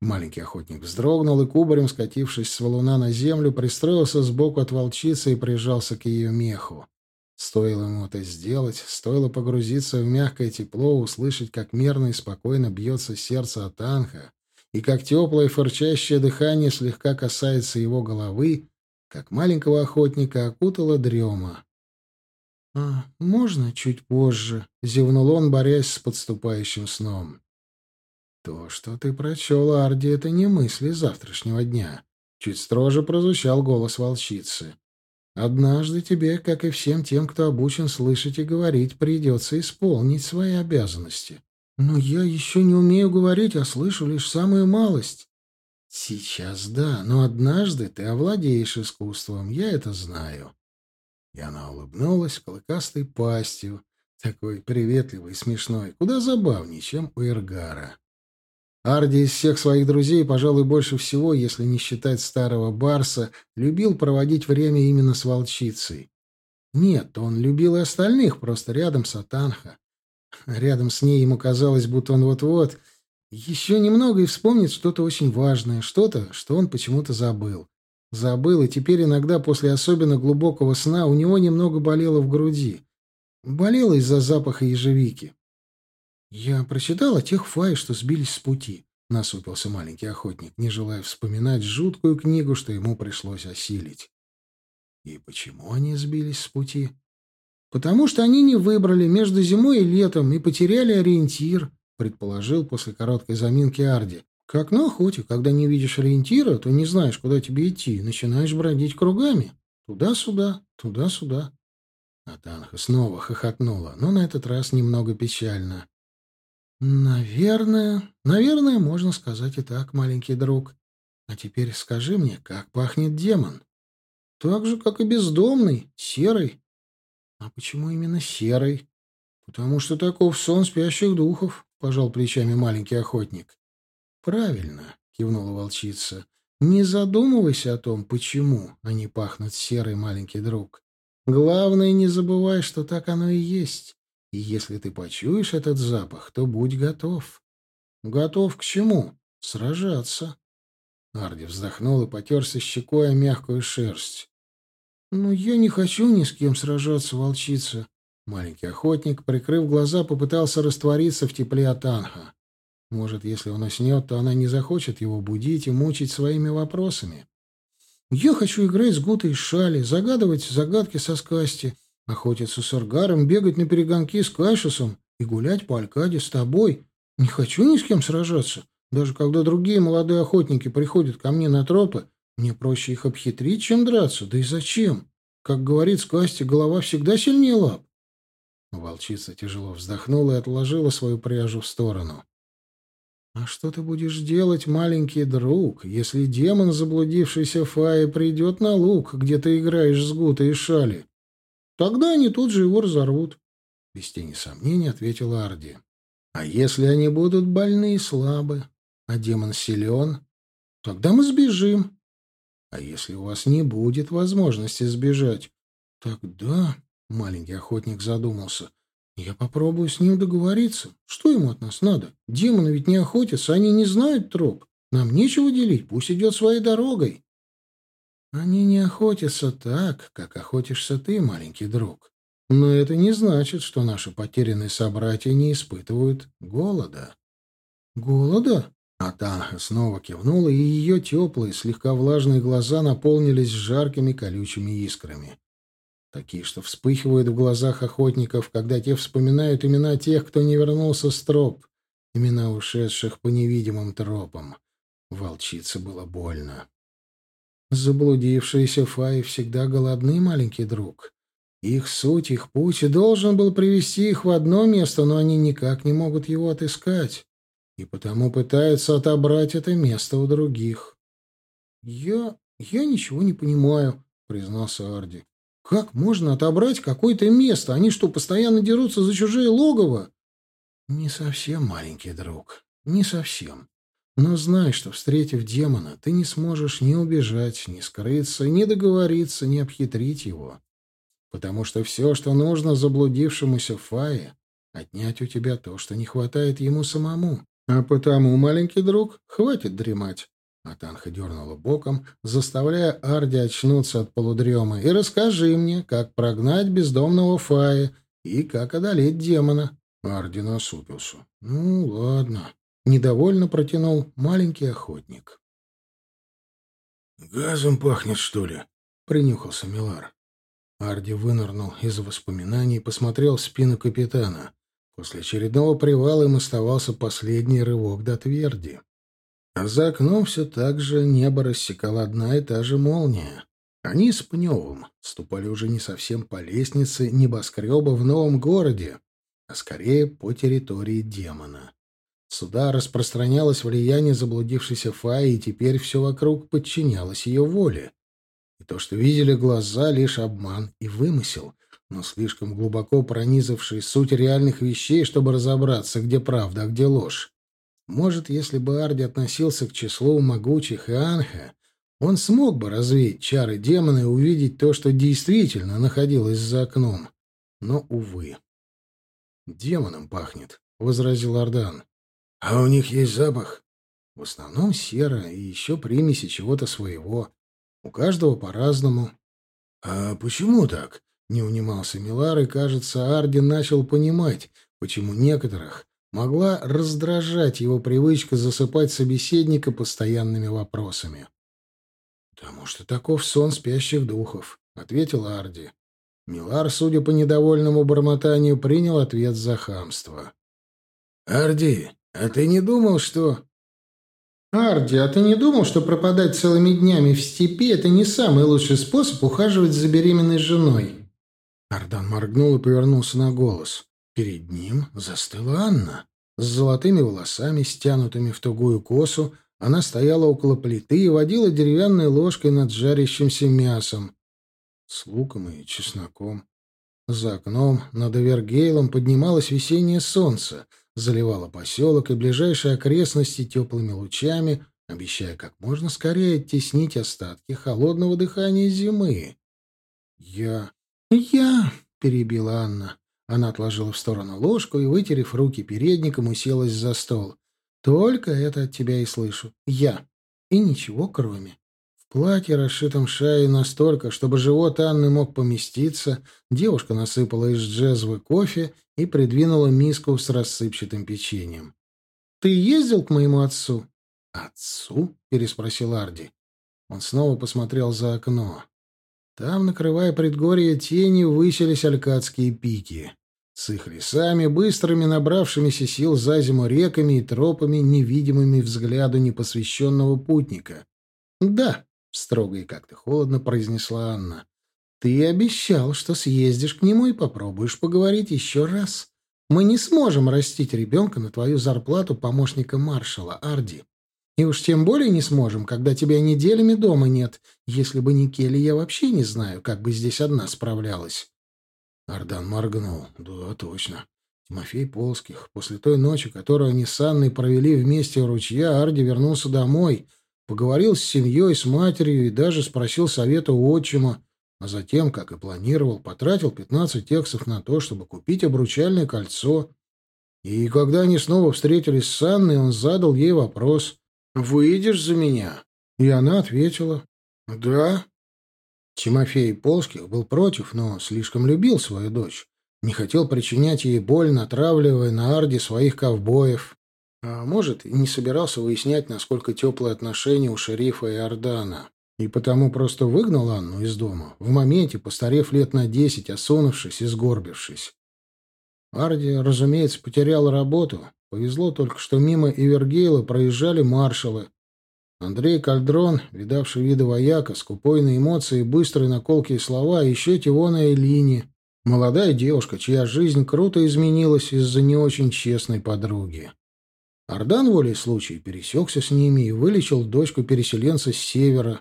Маленький охотник вздрогнул и, кубарем скатившись с валуна на землю, пристроился сбоку от волчицы и прижался к ее меху. Стоило ему это сделать, стоило погрузиться в мягкое тепло, услышать, как мерно и спокойно бьется сердце Атанха, и как теплое фырчащее дыхание слегка касается его головы, как маленького охотника окутала дрема. «А, можно чуть позже?» — зевнул он, борясь с подступающим сном. «То, что ты прочел, Арди, это не мысли завтрашнего дня», — чуть строже прозвучал голос волчицы. «Однажды тебе, как и всем тем, кто обучен слышать и говорить, придется исполнить свои обязанности. Но я еще не умею говорить, а слышу лишь самую малость». «Сейчас да, но однажды ты овладеешь искусством, я это знаю». И она улыбнулась клыкастой пастью, такой приветливой и смешной, куда забавнее, чем у Эргара. Арди из всех своих друзей, пожалуй, больше всего, если не считать старого Барса, любил проводить время именно с волчицей. Нет, он любил и остальных, просто рядом с Атанха. Рядом с ней ему казалось, будто он вот-вот еще немного и вспомнит что-то очень важное, что-то, что он почему-то забыл. Забыл, и теперь иногда после особенно глубокого сна у него немного болело в груди. Болело из-за запаха ежевики. «Я прочитал о тех фай, что сбились с пути», — насупился маленький охотник, не желая вспоминать жуткую книгу, что ему пришлось осилить. «И почему они сбились с пути?» «Потому что они не выбрали между зимой и летом и потеряли ориентир», — предположил после короткой заминки Арди. «Как на охоте, когда не видишь ориентира, то не знаешь, куда тебе идти, начинаешь бродить кругами. Туда-сюда, туда-сюда». Атанха снова хохотнула, но на этот раз немного печально. Наверное, наверное, можно сказать и так, маленький друг. А теперь скажи мне, как пахнет демон? Так же, как и бездомный, серый. А почему именно серый? Потому что таков сон спящих духов, пожал плечами маленький охотник. Правильно, кивнула волчица. Не задумывайся о том, почему они пахнут серый, маленький друг. Главное, не забывай, что так оно и есть. И если ты почуешь этот запах, то будь готов. Готов к чему? Сражаться. Арди вздохнул и потерся щекой о мягкую шерсть. «Ну, я не хочу ни с кем сражаться, волчица». Маленький охотник, прикрыв глаза, попытался раствориться в тепле от Анха. Может, если он уснет, то она не захочет его будить и мучить своими вопросами. «Я хочу играть с Гутой и Шали, загадывать загадки со Скасти, охотиться с Аргаром, бегать на перегонки с Кайшусом и гулять по Алькаде с тобой. Не хочу ни с кем сражаться. Даже когда другие молодые охотники приходят ко мне на тропы, мне проще их обхитрить, чем драться. Да и зачем? Как говорит Скасти, голова всегда сильнее лап. Волчица тяжело вздохнула и отложила свою пряжу в сторону. «А что ты будешь делать, маленький друг, если демон, заблудившийся Фаи, придет на луг, где ты играешь с Гутой и Шали? Тогда они тут же его разорвут». Без тени сомнений ответила Арди. «А если они будут больны и слабы, а демон силен, тогда мы сбежим. А если у вас не будет возможности сбежать, тогда...» Маленький охотник задумался. Я попробую с ним договориться. Что ему от нас надо? Демоны ведь не охотятся, они не знают троп. Нам нечего делить, пусть идет своей дорогой. Они не охотятся так, как охотишься ты, маленький друг. Но это не значит, что наши потерянные собратья не испытывают голода. Голода? Атанха снова кивнула, и ее теплые, слегка влажные глаза наполнились жаркими колючими искрами. Такие, что вспыхивают в глазах охотников, когда те вспоминают имена тех, кто не вернулся с троп, имена ушедших по невидимым тропам. Волчице было больно. Заблудившиеся Фаи всегда голодны, маленький друг. Их суть, их путь должен был привести их в одно место, но они никак не могут его отыскать, и потому пытаются отобрать это место у других. «Я... я ничего не понимаю», — признался Арди. Как можно отобрать какое-то место? Они что, постоянно дерутся за чужие логово? Не совсем, маленький друг, не совсем. Но знай, что, встретив демона, ты не сможешь ни убежать, ни скрыться, ни договориться, ни обхитрить его. Потому что все, что нужно заблудившемуся Фае, отнять у тебя то, что не хватает ему самому. А потому, маленький друг, хватит дремать. Атанха дернула боком, заставляя Арди очнуться от полудремы. «И расскажи мне, как прогнать бездомного Фая и как одолеть демона». Арди насупился. «Ну, ладно». Недовольно протянул маленький охотник. «Газом пахнет, что ли?» — принюхался Милар. Арди вынырнул из воспоминаний и посмотрел в спину капитана. После очередного привала им оставался последний рывок до тверди. А за окном все так же небо рассекала одна и та же молния. Они с Пневым ступали уже не совсем по лестнице небоскреба в новом городе, а скорее по территории демона. Сюда распространялось влияние заблудившейся Фаи, и теперь все вокруг подчинялось ее воле. И то, что видели глаза, лишь обман и вымысел, но слишком глубоко пронизавший суть реальных вещей, чтобы разобраться, где правда, а где ложь. Может, если бы Арди относился к числу могучих и Анха, он смог бы развеять чары демона и увидеть то, что действительно находилось за окном. Но, увы. «Демоном пахнет», — возразил Ардан. «А у них есть запах?» «В основном серо и еще примеси чего-то своего. У каждого по-разному». «А почему так?» — не унимался Милар, и, кажется, Арди начал понимать, почему некоторых могла раздражать его привычка засыпать собеседника постоянными вопросами. «Потому что таков сон спящих духов», — ответил Арди. Милар, судя по недовольному бормотанию, принял ответ за хамство. «Арди, а ты не думал, что...» «Арди, а ты не думал, что пропадать целыми днями в степи — это не самый лучший способ ухаживать за беременной женой?» Ардан моргнул и повернулся на голос. Перед ним застыла Анна. С золотыми волосами, стянутыми в тугую косу, она стояла около плиты и водила деревянной ложкой над жарящимся мясом. С луком и чесноком. За окном над Эвергейлом поднималось весеннее солнце, заливало поселок и ближайшие окрестности теплыми лучами, обещая как можно скорее оттеснить остатки холодного дыхания зимы. «Я... я...» — перебила Анна. Она отложила в сторону ложку и, вытерев руки передником, уселась за стол. «Только это от тебя и слышу. Я. И ничего кроме. В платье, расшитом шеей настолько, чтобы живот Анны мог поместиться, девушка насыпала из джезвы кофе и придвинула миску с рассыпчатым печеньем. «Ты ездил к моему отцу?» «Отцу?» — переспросил Арди. Он снова посмотрел за окно. Там, накрывая предгорье тенью, высились алькадские пики. С их лесами, быстрыми набравшимися сил за зиму реками и тропами, невидимыми взгляду непосвященного путника. «Да», — строго и как-то холодно произнесла Анна, — «ты обещал, что съездишь к нему и попробуешь поговорить еще раз. Мы не сможем растить ребенка на твою зарплату помощника маршала, Арди. И уж тем более не сможем, когда тебя неделями дома нет. Если бы не Келли, я вообще не знаю, как бы здесь одна справлялась. Ардан моргнул. Да, точно. Тимофей Полских. После той ночи, которую они с Анной провели вместе у ручья, Арди вернулся домой, поговорил с семьей, с матерью и даже спросил совета у отчима, а затем, как и планировал, потратил 15 тексов на то, чтобы купить обручальное кольцо. И когда они снова встретились с Анной, он задал ей вопрос — выйдешь за меня?» И она ответила «Да». Тимофей Полских был против, но слишком любил свою дочь. Не хотел причинять ей боль, натравливая на Арди своих ковбоев. А может, и не собирался выяснять, насколько теплые отношения у шерифа и Ордана. И потому просто выгнал Анну из дома, в моменте, постарев лет на десять, осунувшись и сгорбившись. Арди, разумеется, потерял работу, Повезло только, что мимо Ивергейла проезжали маршалы. Андрей Кальдрон, видавший виды вояка, скупой на эмоции, быстрые наколки и слова, а еще Тивона Элини. Молодая девушка, чья жизнь круто изменилась из-за не очень честной подруги. Ардан волей случая пересекся с ними и вылечил дочку переселенца с севера.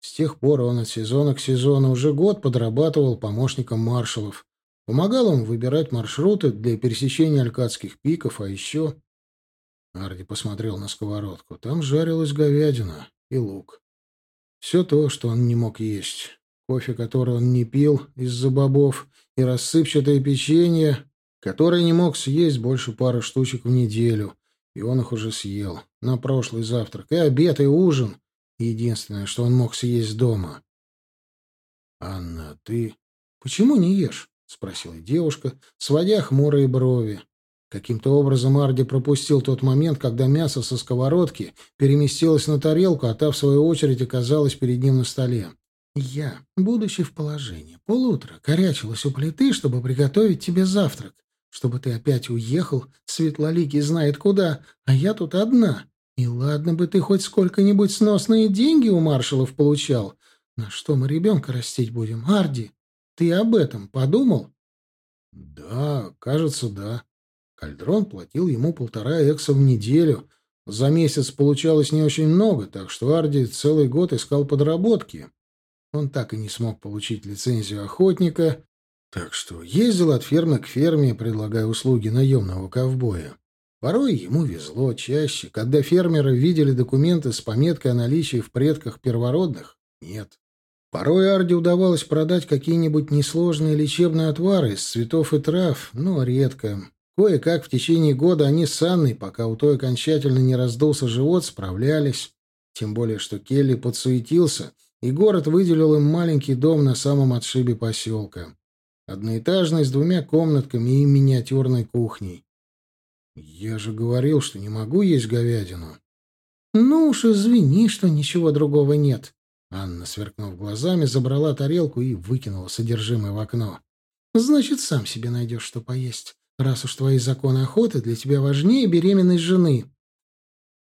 С тех пор он от сезона к сезону уже год подрабатывал помощником маршалов. Помогал им выбирать маршруты для пересечения Алькадских пиков, а еще... Арди посмотрел на сковородку. Там жарилась говядина и лук. Все то, что он не мог есть. Кофе, который он не пил из-за бобов, и рассыпчатое печенье, которое не мог съесть больше пары штучек в неделю. И он их уже съел. На прошлый завтрак. И обед, и ужин. Единственное, что он мог съесть дома. «Анна, ты почему не ешь?» — спросила девушка, сводя хмурые брови. Каким-то образом Арди пропустил тот момент, когда мясо со сковородки переместилось на тарелку, а та, в свою очередь, оказалась перед ним на столе. «Я, будучи в положении, полутра корячилась у плиты, чтобы приготовить тебе завтрак, чтобы ты опять уехал, светлоликий знает куда, а я тут одна. И ладно бы ты хоть сколько-нибудь сносные деньги у маршалов получал. На что мы ребенка растить будем, Арди?» Ты об этом подумал? Да, кажется, да. Кальдрон платил ему полтора экса в неделю. За месяц получалось не очень много, так что Арди целый год искал подработки. Он так и не смог получить лицензию охотника, так что ездил от фермы к ферме, предлагая услуги наемного ковбоя. Порой ему везло чаще. Когда фермеры видели документы с пометкой о наличии в предках первородных, нет. Порой Арди удавалось продать какие-нибудь несложные лечебные отвары из цветов и трав, но редко. Кое-как в течение года они с Анной, пока у той окончательно не раздулся живот, справлялись. Тем более, что Келли подсуетился, и город выделил им маленький дом на самом отшибе поселка. Одноэтажный, с двумя комнатками и миниатюрной кухней. «Я же говорил, что не могу есть говядину». «Ну уж извини, что ничего другого нет», Анна, сверкнув глазами, забрала тарелку и выкинула содержимое в окно. «Значит, сам себе найдешь, что поесть, раз уж твои законы охоты для тебя важнее беременной жены».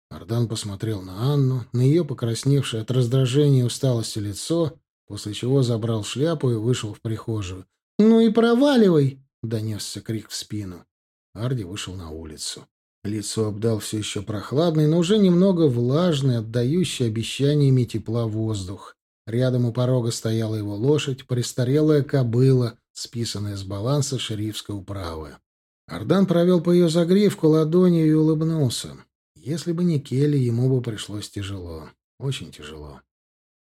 Ардан посмотрел на Анну, на ее покрасневшее от раздражения и усталости лицо, после чего забрал шляпу и вышел в прихожую. «Ну и проваливай!» — донесся крик в спину. Арди вышел на улицу. Лицо обдал все еще прохладный, но уже немного влажный, отдающий обещаниями тепла воздух. Рядом у порога стояла его лошадь, престарелая кобыла, списанная с баланса шерифской управы. Ардан провел по ее загривку ладонью и улыбнулся. Если бы не Келли, ему бы пришлось тяжело. Очень тяжело.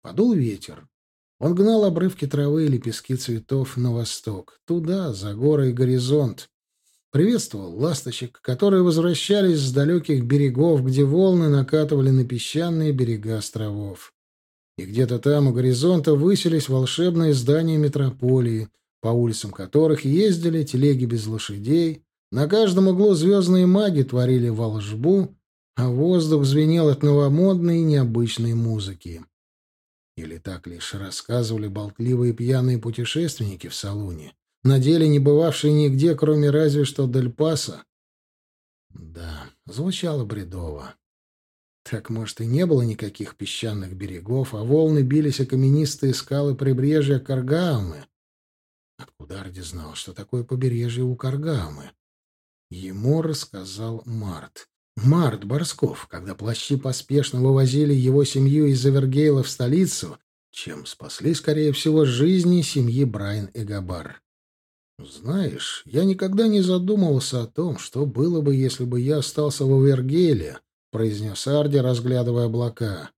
Подул ветер. Он гнал обрывки травы и лепестки цветов на восток, туда, за горы и горизонт. Приветствовал ласточек, которые возвращались с далеких берегов, где волны накатывали на песчаные берега островов. И где-то там у горизонта высились волшебные здания метрополии, по улицам которых ездили телеги без лошадей, на каждом углу звездные маги творили волжбу, а воздух звенел от новомодной и необычной музыки. Или так лишь рассказывали болтливые пьяные путешественники в салуне, на деле не бывавшие нигде, кроме разве что Дель-Паса? Да, звучало бредово. Так, может, и не было никаких песчаных берегов, а волны бились о каменистые скалы прибрежья Каргаамы. Откуда Арди знал, что такое побережье у Каргаамы? Ему рассказал Март. Март Борсков, когда плащи поспешно вывозили его семью из Авергейла в столицу, чем спасли, скорее всего, жизни семьи Брайан и Габар. «Знаешь, я никогда не задумывался о том, что было бы, если бы я остался в Авергейле», — произнес Арди, разглядывая облака.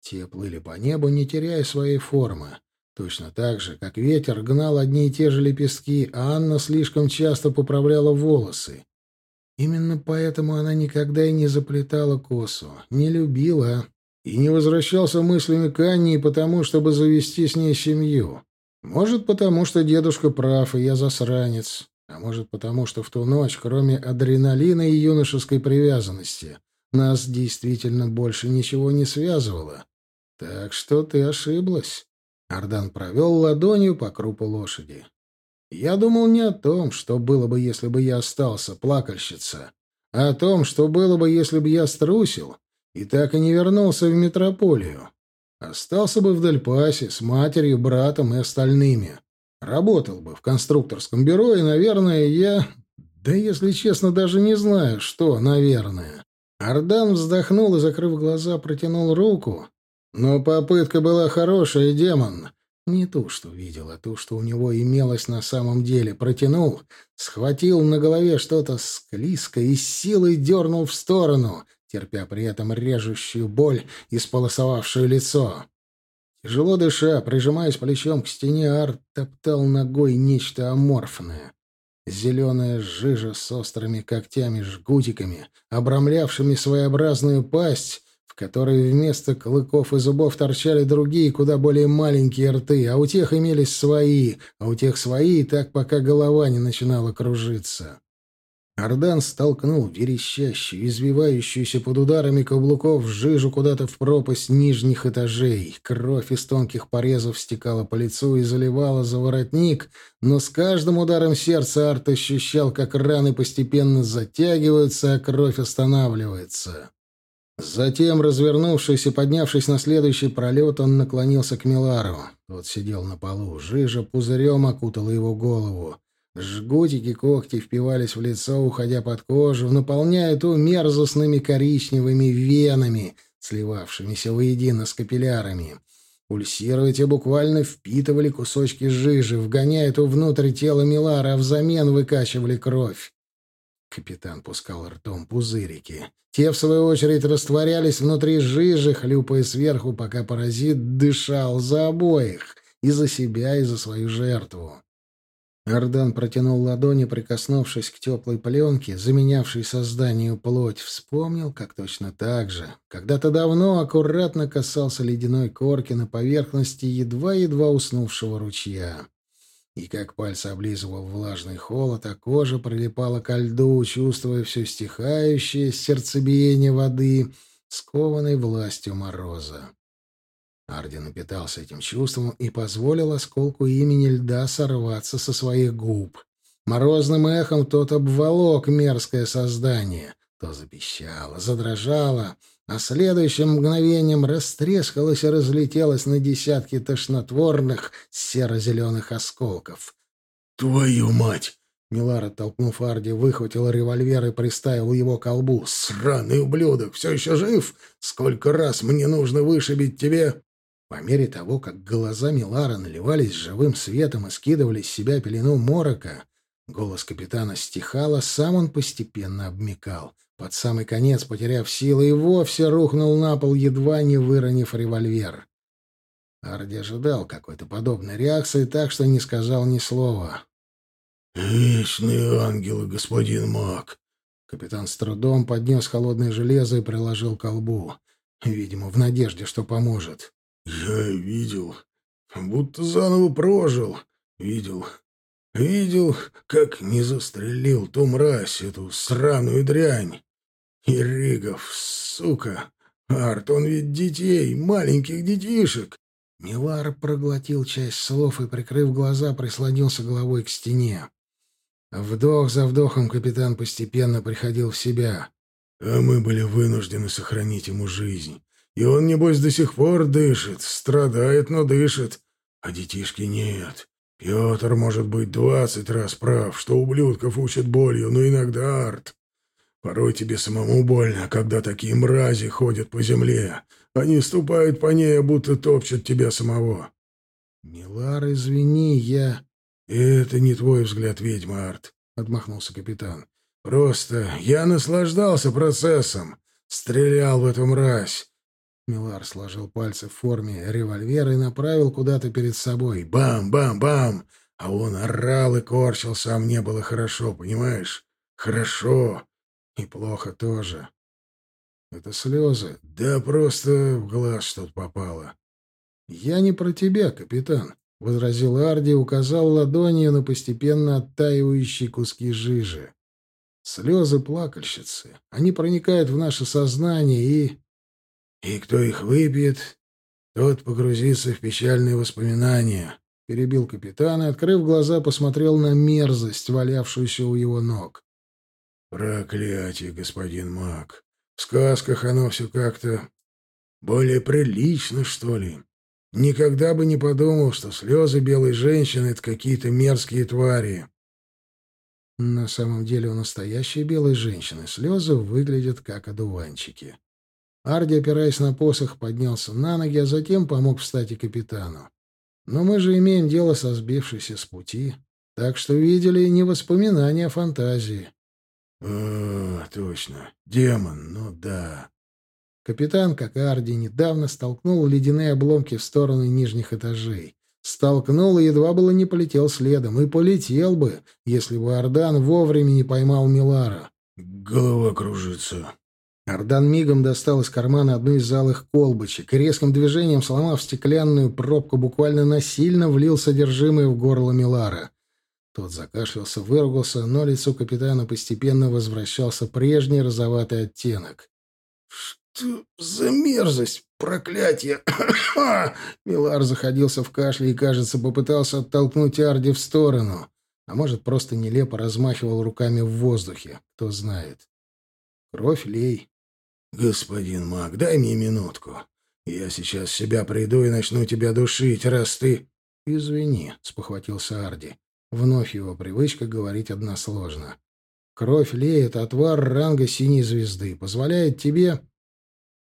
Те плыли по небу, не теряя своей формы. Точно так же, как ветер гнал одни и те же лепестки, а Анна слишком часто поправляла волосы. Именно поэтому она никогда и не заплетала косу, не любила и не возвращался мыслями к Анне потому, чтобы завести с ней семью. Может, потому что дедушка прав, и я засранец. А может, потому что в ту ночь, кроме адреналина и юношеской привязанности, нас действительно больше ничего не связывало. Так что ты ошиблась. Ардан провел ладонью по крупу лошади. Я думал не о том, что было бы, если бы я остался, плакальщица, а о том, что было бы, если бы я струсил и так и не вернулся в метрополию. Остался бы в Дельпасе с матерью, братом и остальными. Работал бы в конструкторском бюро, и, наверное, я... Да, если честно, даже не знаю, что, наверное. Ардан вздохнул и, закрыв глаза, протянул руку. Но попытка была хорошая, демон. Не ту, что видел, а ту, что у него имелось на самом деле. Протянул, схватил на голове что-то склизкое и силой дернул в сторону — терпя при этом режущую боль, исполосовавшую лицо. Тяжело дыша, прижимаясь плечом к стене, Арт топтал ногой нечто аморфное. Зеленая жижа с острыми когтями-жгутиками, обрамлявшими своеобразную пасть, в которой вместо клыков и зубов торчали другие, куда более маленькие рты, а у тех имелись свои, а у тех свои, так пока голова не начинала кружиться. Ардан столкнул верещащую, извивающуюся под ударами каблуков жижу куда-то в пропасть нижних этажей. Кровь из тонких порезов стекала по лицу и заливала за воротник, но с каждым ударом сердца Арт ощущал, как раны постепенно затягиваются, а кровь останавливается. Затем, развернувшись и поднявшись на следующий пролет, он наклонился к Милару. Тот сидел на полу. Жижа пузырем окутала его голову. Жгутики когти впивались в лицо, уходя под кожу, наполняя ту мерзостными коричневыми венами, сливавшимися воедино с капиллярами. Пульсируя, те буквально впитывали кусочки жижи, вгоняя ту внутрь тела Милара, а взамен выкачивали кровь. Капитан пускал ртом пузырики. Те, в свою очередь, растворялись внутри жижи, хлюпая сверху, пока паразит дышал за обоих, и за себя, и за свою жертву. Ардан протянул ладони, прикоснувшись к теплой пленке, заменявшей созданию плоть, вспомнил, как точно так же. Когда-то давно аккуратно касался ледяной корки на поверхности едва-едва уснувшего ручья. И как пальцы облизывал влажный холод, а кожа прилипала ко льду, чувствуя все стихающее сердцебиение воды, скованной властью мороза. Арди напитался этим чувством и позволил осколку имени льда сорваться со своих губ. Морозным эхом тот обволок мерзкое создание. То запищало, задрожало, а следующим мгновением растрескалось и разлетелось на десятки тошнотворных серо-зеленых осколков. «Твою мать!» Милар, оттолкнув Арди, выхватил револьвер и приставил его к колбу. «Сраный ублюдок! Все еще жив? Сколько раз мне нужно вышибить тебе...» По мере того, как глаза Милара наливались живым светом и скидывали с себя пелену морока, голос капитана стихал, а сам он постепенно обмекал. Под самый конец, потеряв силы, и вовсе рухнул на пол, едва не выронив револьвер. Арди ожидал какой-то подобной реакции, так что не сказал ни слова. «Вечные ангелы, господин маг!» Капитан с трудом поднес холодное железо и приложил к колбу. Видимо, в надежде, что поможет. «Я видел, будто заново прожил. Видел, видел, как не застрелил ту мразь, эту сраную дрянь. Иригов, сука! Арт, он ведь детей, маленьких детишек!» Милар проглотил часть слов и, прикрыв глаза, прислонился головой к стене. Вдох за вдохом капитан постепенно приходил в себя. А мы были вынуждены сохранить ему жизнь. И он, небось, до сих пор дышит, страдает, но дышит. А детишки нет. Петр может быть двадцать раз прав, что ублюдков учат болью, но иногда арт. Порой тебе самому больно, когда такие мрази ходят по земле. Они ступают по ней, а будто топчут тебя самого. Милар, извини, я... «Это не твой взгляд, ведьма, Арт», — отмахнулся капитан. «Просто я наслаждался процессом. Стрелял в эту мразь». Милар сложил пальцы в форме револьвера и направил куда-то перед собой. Бам-бам-бам! А он орал и корчился, а мне было хорошо, понимаешь? Хорошо. И плохо тоже. Это слезы. Да просто в глаз что-то попало. Я не про тебя, капитан. — возразил Арди и указал ладонью на постепенно оттаивающие куски жижи. «Слезы плакальщицы. Они проникают в наше сознание и...» «И кто их выпьет, тот погрузится в печальные воспоминания», — перебил капитан и, открыв глаза, посмотрел на мерзость, валявшуюся у его ног. «Проклятие, господин маг. В сказках оно все как-то более прилично, что ли. Никогда бы не подумал, что слезы белой женщины — это какие-то мерзкие твари. На самом деле у настоящей белой женщины слезы выглядят как одуванчики. Арди, опираясь на посох, поднялся на ноги, а затем помог встать и капитану. Но мы же имеем дело со сбившейся с пути, так что видели не воспоминания, а фантазии. — О, точно. Демон, ну да. Капитан, как и Арди, недавно столкнул ледяные обломки в сторону нижних этажей. Столкнул и едва было не полетел следом. И полетел бы, если бы Ардан вовремя не поймал Милара. Голова кружится. Ардан мигом достал из кармана одну из залых колбочек и резким движением, сломав стеклянную пробку, буквально насильно влил содержимое в горло Милара. Тот закашлялся, выругался, но лицу капитана постепенно возвращался прежний розоватый оттенок за мерзость? Проклятие!» *coughs* Милар заходился в кашле и, кажется, попытался оттолкнуть Арди в сторону. А может, просто нелепо размахивал руками в воздухе. Кто знает. Кровь лей. «Господин маг, дай мне минутку. Я сейчас себя приду и начну тебя душить, раз ты...» «Извини», — спохватился Арди. Вновь его привычка говорить односложно. «Кровь это отвар ранга синей звезды. Позволяет тебе...»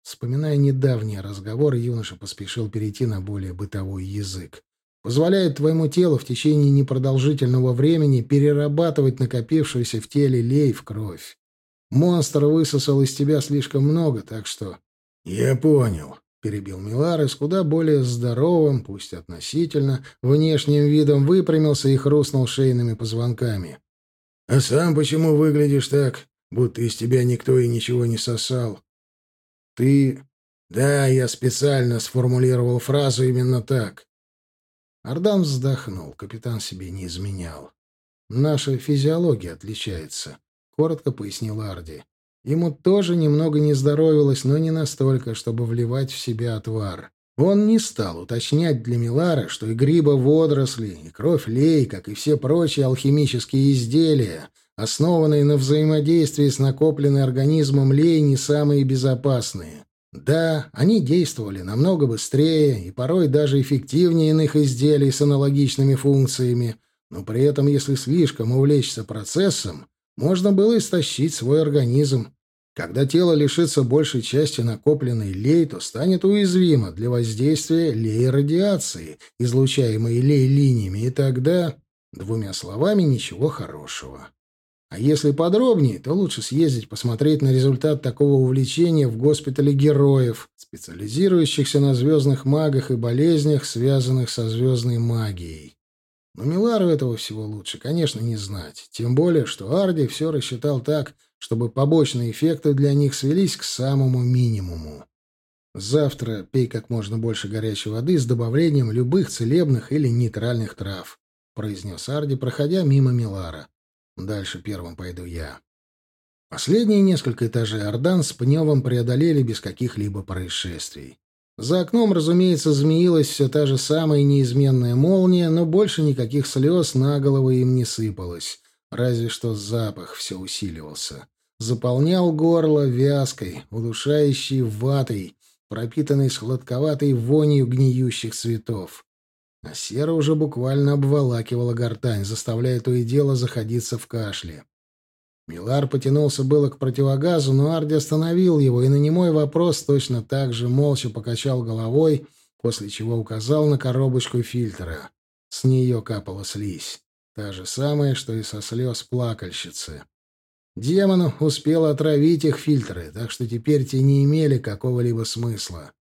Вспоминая недавний разговор, юноша поспешил перейти на более бытовой язык. Позволяет твоему телу в течение непродолжительного времени перерабатывать накопившуюся в теле лей в кровь. Монстр высосал из тебя слишком много, так что... — Я понял, — перебил Милар, с куда более здоровым, пусть относительно, внешним видом выпрямился и хрустнул шейными позвонками. — А сам почему выглядишь так, будто из тебя никто и ничего не сосал? Ты... Да, я специально сформулировал фразу именно так. Ардан вздохнул. Капитан себе не изменял. Наша физиология отличается, коротко пояснил Арди. Ему тоже немного не здоровилось, но не настолько, чтобы вливать в себя отвар. Он не стал уточнять для Милара, что и гриба водоросли, и кровь лей, как и все прочие алхимические изделия, основанные на взаимодействии с накопленной организмом лей, не самые безопасные. Да, они действовали намного быстрее и порой даже эффективнее иных изделий с аналогичными функциями, но при этом, если слишком увлечься процессом, можно было истощить свой организм. Когда тело лишится большей части накопленной лей, то станет уязвимо для воздействия лей-радиации, излучаемой лей-линиями, и тогда, двумя словами, ничего хорошего. А если подробнее, то лучше съездить посмотреть на результат такого увлечения в госпитале героев, специализирующихся на звездных магах и болезнях, связанных со звездной магией. Но Милару этого всего лучше, конечно, не знать. Тем более, что Арди все рассчитал так, чтобы побочные эффекты для них свелись к самому минимуму. Завтра пей как можно больше горячей воды с добавлением любых целебных или нейтральных трав, произнес Арди, проходя мимо Милара. Дальше первым пойду я. Последние несколько этажей Ордан с Пневом преодолели без каких-либо происшествий. За окном, разумеется, змеилась все та же самая неизменная молния, но больше никаких слез на головы им не сыпалось, разве что запах все усиливался. Заполнял горло вязкой, удушающей ватой, пропитанной сладковатой вонью гниющих цветов. А сера уже буквально обволакивала гортань, заставляя то и дело заходиться в кашле. Милар потянулся было к противогазу, но Арди остановил его и на немой вопрос точно так же молча покачал головой, после чего указал на коробочку фильтра. С нее капала слизь. Та же самая, что и со слез плакальщицы. Демон успел отравить их фильтры, так что теперь те не имели какого-либо смысла.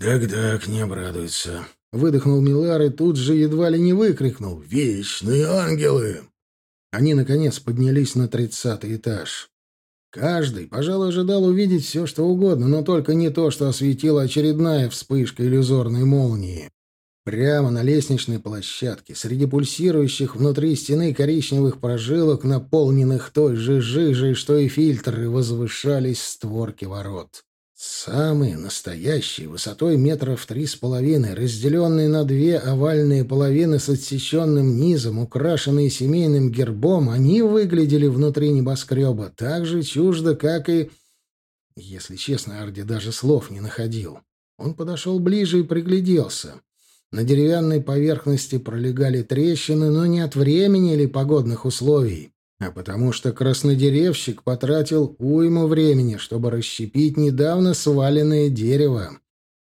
«Так-так, не обрадуется», — выдохнул Милар и тут же едва ли не выкрикнул. «Вечные ангелы!» Они, наконец, поднялись на тридцатый этаж. Каждый, пожалуй, ожидал увидеть все, что угодно, но только не то, что осветила очередная вспышка иллюзорной молнии. Прямо на лестничной площадке, среди пульсирующих внутри стены коричневых прожилок, наполненных той же жижей, что и фильтры, возвышались створки ворот. Самые настоящие, высотой метров три с половиной, разделенные на две овальные половины с отсеченным низом, украшенные семейным гербом, они выглядели внутри небоскреба так же чуждо, как и... Если честно, Арди даже слов не находил. Он подошел ближе и пригляделся. На деревянной поверхности пролегали трещины, но не от времени или погодных условий а потому что краснодеревщик потратил уйму времени, чтобы расщепить недавно сваленное дерево.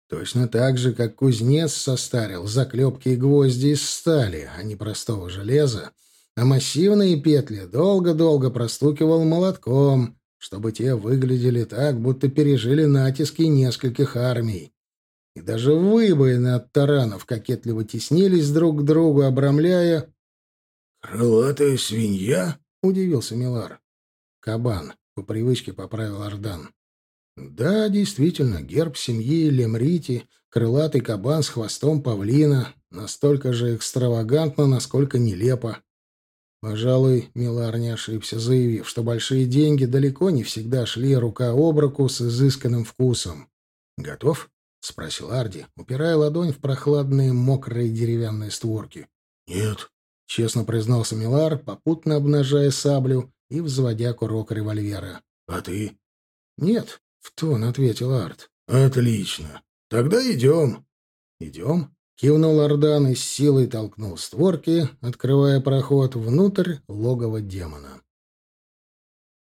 Точно так же, как кузнец состарил заклепки и гвозди из стали, а не простого железа, а массивные петли долго-долго простукивал молотком, чтобы те выглядели так, будто пережили натиски нескольких армий. И даже выбоины от таранов кокетливо теснились друг к другу, обрамляя... «Крылатая свинья?» — удивился Милар. «Кабан», — по привычке поправил Ардан. «Да, действительно, герб семьи Лемрити, крылатый кабан с хвостом павлина, настолько же экстравагантно, насколько нелепо». Пожалуй, Милар не ошибся, заявив, что большие деньги далеко не всегда шли рука об руку с изысканным вкусом. «Готов?» — спросил Арди, упирая ладонь в прохладные мокрые деревянные створки. «Нет», — честно признался Милар, попутно обнажая саблю и взводя курок револьвера. «А ты?» «Нет», — в тон ответил Арт. «Отлично. Тогда идем». «Идем?» — кивнул Ардан и с силой толкнул створки, открывая проход внутрь логова демона.